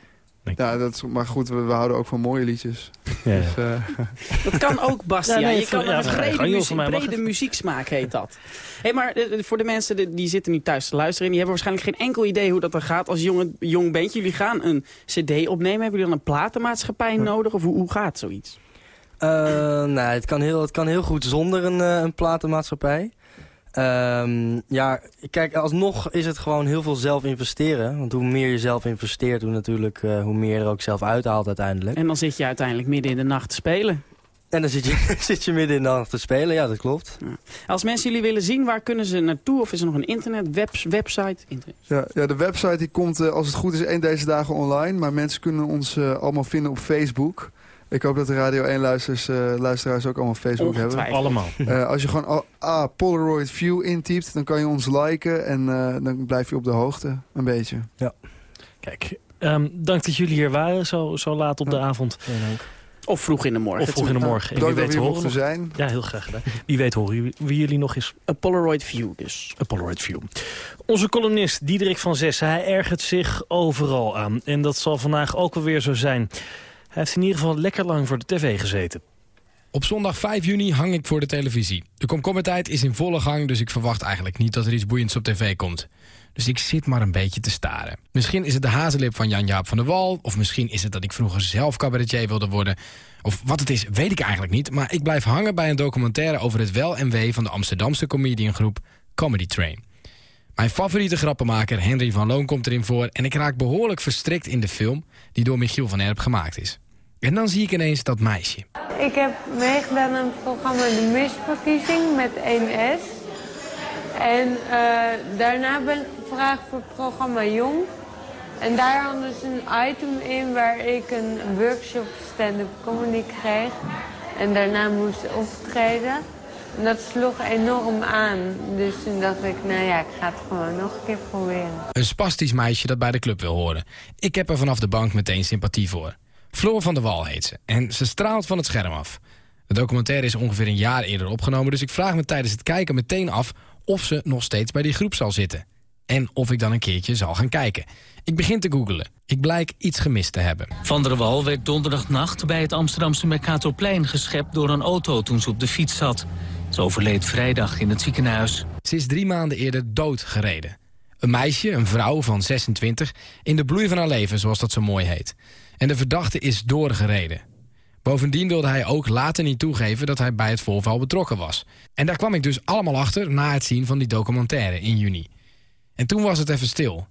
ja dat is, maar goed, we, we houden ook van mooie liedjes. Ja, ja. Dus, eh, Dat kan ook, Bastiaan. Ja, nee, je kan een brede, muziek, brede muzieksmaak heet dat. hey, maar voor de mensen die, die zitten nu thuis te luisteren... en die hebben waarschijnlijk geen enkel idee hoe dat er gaat als jonge, jong bandje. Jullie gaan een cd opnemen. Hebben jullie dan een platenmaatschappij nodig? Of hoe, hoe gaat zoiets? Eh, nee, het kan, heel, het kan heel goed zonder een, eh, een platenmaatschappij. Ehm, ja, kijk, alsnog is het gewoon heel veel zelf investeren. Want hoe meer je zelf investeert, hoe, natuurlijk, eh, hoe meer je er ook zelf uithaalt uiteindelijk. En dan zit je uiteindelijk midden in de nacht te spelen. En dan zit je, zit je midden in de nacht te spelen, ja, dat klopt. Als mensen jullie willen zien, waar kunnen ze naartoe? Of is er nog een internet, webs, website? Internet. Ja, ja, de website die komt, eh, als het goed is, één deze dagen online. Maar mensen kunnen ons allemaal vinden op Facebook. Ik hoop dat de Radio 1 luisteraars, eh, luisteraars ook allemaal Facebook hebben. Allemaal. Eh, als je gewoon ah, Polaroid View intypt, dan kan je ons liken. En eh, dan blijf je op de hoogte, een beetje. Ja. Kijk, ehm, dank dat jullie hier waren, zo, zo laat op de avond. Of vroeg in de morgen. Of vroeg in de morgen. En Bedankt wie dat we hier horen zijn. Ja, heel graag gedaan. Wie weet horen jullie- wie jullie nog eens. Een Polaroid View dus. Een Polaroid View. Onze columnist Diederik van Zessen, hij ergert zich overal aan. En dat zal vandaag ook wel weer zo zijn. Heeft in ieder geval lekker lang voor de tv gezeten. Op zondag 5 juni hang ik voor de televisie. De komkommertijd is in volle gang, dus ik verwacht eigenlijk niet dat er iets boeiends op tv komt. Dus ik zit maar een beetje te staren. Misschien is het de hazenlip van Jan-Jaap van der Wal... of misschien is het dat ik vroeger zelf cabaretier wilde worden. Of wat het is, weet ik eigenlijk niet... maar ik blijf hangen bij een documentaire over het wel en wee... van de Amsterdamse comediangroep Comedy Train. Mijn favoriete grappenmaker Henry van Loon komt erin voor... en ik raak behoorlijk verstrikt in de film... die door Michiel van Erp gemaakt is. En dan zie ik ineens dat meisje. Ik heb meegedaan aan het programma De Misverkiezing met 1S. En eh, daarna ben ik gevraagd voor het programma Jong. En daar hadden ze een item in waar ik een workshop stand-up comedy kreeg. En daarna moest optreden. En dat sloeg enorm aan. Dus toen dacht ik, nou ja, ik ga het gewoon nog een keer proberen. Een spastisch meisje dat bij de club wil horen. Ik heb er vanaf de bank meteen sympathie voor. Floor van der Wal heet ze. En ze straalt van het scherm af. De documentaire is ongeveer een jaar eerder opgenomen... dus ik vraag me tijdens het kijken meteen af... of ze nog steeds bij die groep zal zitten. En of ik dan een keertje zal gaan kijken. Ik begin te googelen. Ik blijk iets gemist te hebben. Van der Wal werd donderdagnacht bij het Amsterdamse Mercatorplein geschept door een auto toen ze op de fiets zat. Ze overleed vrijdag in het ziekenhuis. Ze is drie maanden eerder doodgereden. Een meisje, een vrouw van 26, in de bloei van haar leven, zoals dat zo mooi heet. En de verdachte is doorgereden. Bovendien wilde hij ook later niet toegeven dat hij bij het voorval betrokken was. En daar kwam ik dus allemaal achter na het zien van die documentaire in juni. En toen was het even stil.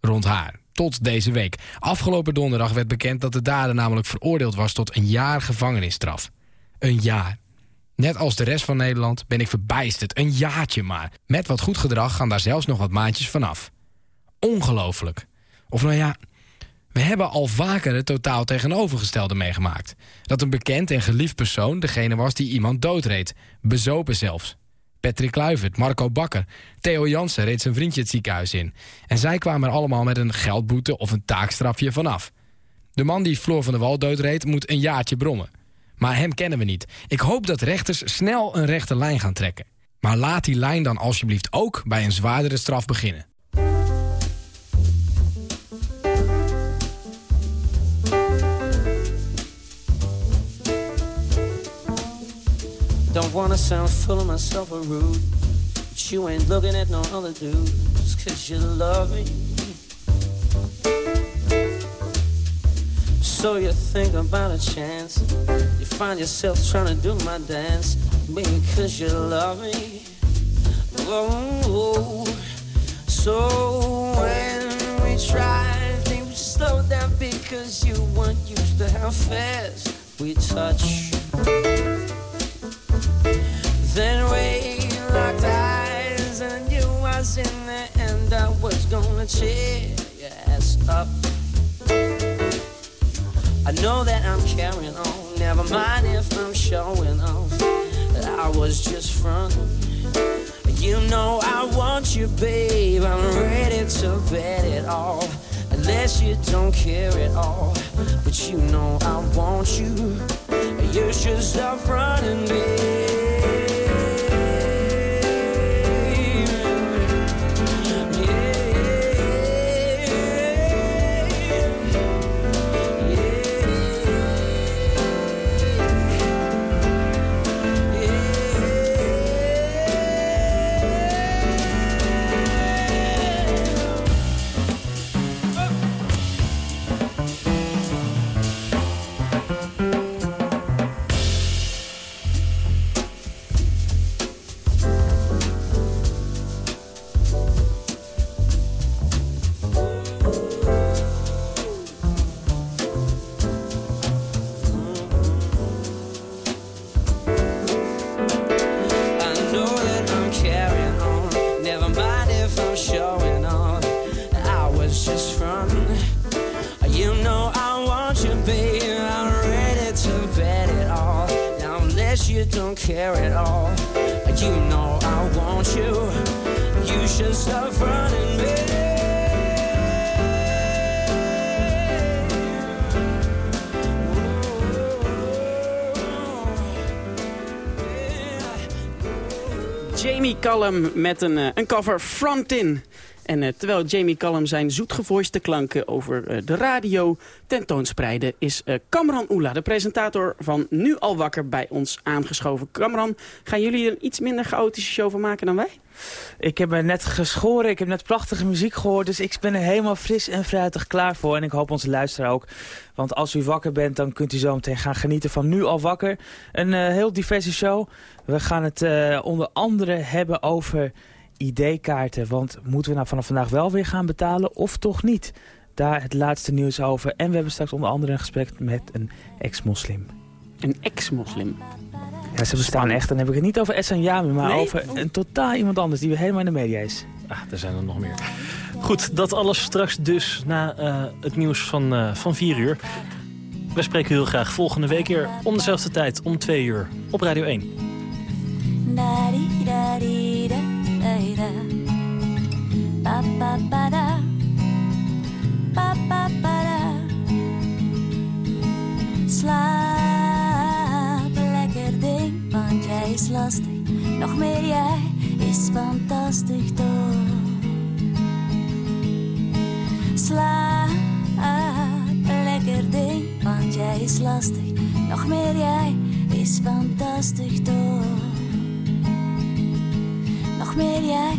Rond haar. Tot deze week. Afgelopen donderdag werd bekend dat de dader namelijk veroordeeld was tot een jaar gevangenisstraf. Een jaar. Net als de rest van Nederland ben ik verbijsterd. Een jaartje maar. Met wat goed gedrag gaan daar zelfs nog wat maandjes vanaf. Ongelooflijk. Of nou ja, we hebben al vaker het totaal tegenovergestelde meegemaakt. Dat een bekend en geliefd persoon degene was die iemand doodreed. Bezopen zelfs. Patrick Kluivert, Marco Bakker, Theo Jansen reed zijn vriendje het ziekenhuis in. En zij kwamen er allemaal met een geldboete of een taakstrafje vanaf. De man die Floor van der Wal doodreed moet een jaartje brommen. Maar hem kennen we niet. Ik hoop dat rechters snel een rechte lijn gaan trekken. Maar laat die lijn dan alsjeblieft ook bij een zwaardere straf beginnen. Don't wanna sound full of myself or rude. You ain't looking at no other dude just cause you love me. So you think about a chance. You find yourself trying to do my dance. Cause you love me. Oh, so when we try, things slow down because you weren't used to how fast we touch. Then we locked eyes and you was in there and I was gonna cheer your ass up. I know that I'm carrying on, never mind if I'm showing off. That I was just fronting. You know I want you, babe. I'm ready to bet it all. Unless you don't care at all. But you know I want you. You should stop running, babe. Jamie Callum met een, eh, een cover Frontin. En eh, terwijl Jamie Callum zijn zoetgevoiste klanken over eh, de radio tentoonspreidde... is eh Kamran Oela, de presentator van Nu Al Wakker, bij ons aangeschoven. Kamran, gaan jullie er een iets minder chaotische show van maken dan wij? Ik heb me net geschoren, ik heb net prachtige muziek gehoord, dus ik ben er helemaal fris en fruitig klaar voor. En ik hoop onze luisteraar ook. Want als u wakker bent, dan kunt u zo meteen gaan genieten van Nu Al Wakker. Een heel diverse show. We gaan het onder andere hebben over ID-kaarten. Want moeten we nou vanaf vandaag wel weer gaan betalen of toch niet? Daar het laatste nieuws over. En we hebben straks onder andere een gesprek met een ex-moslim. Een ex-moslim? Ja, ze bestaan echt. Dan heb ik het niet over Essan Yami, maar Nee? over een totaal iemand anders die weer helemaal in de media is. Ah, er zijn er nog meer. Goed, dat alles straks dus na eh, het nieuws van, eh, van 4 uur. We spreken u heel graag volgende week weer om dezelfde tijd, om 2 uur, op Radio 1. Slaap lekker ding, want jij is lastig. Nog meer jij is fantastisch toch. Slaap lekker ding, want jij is lastig. Nog meer jij is fantastisch toch. Nog meer jij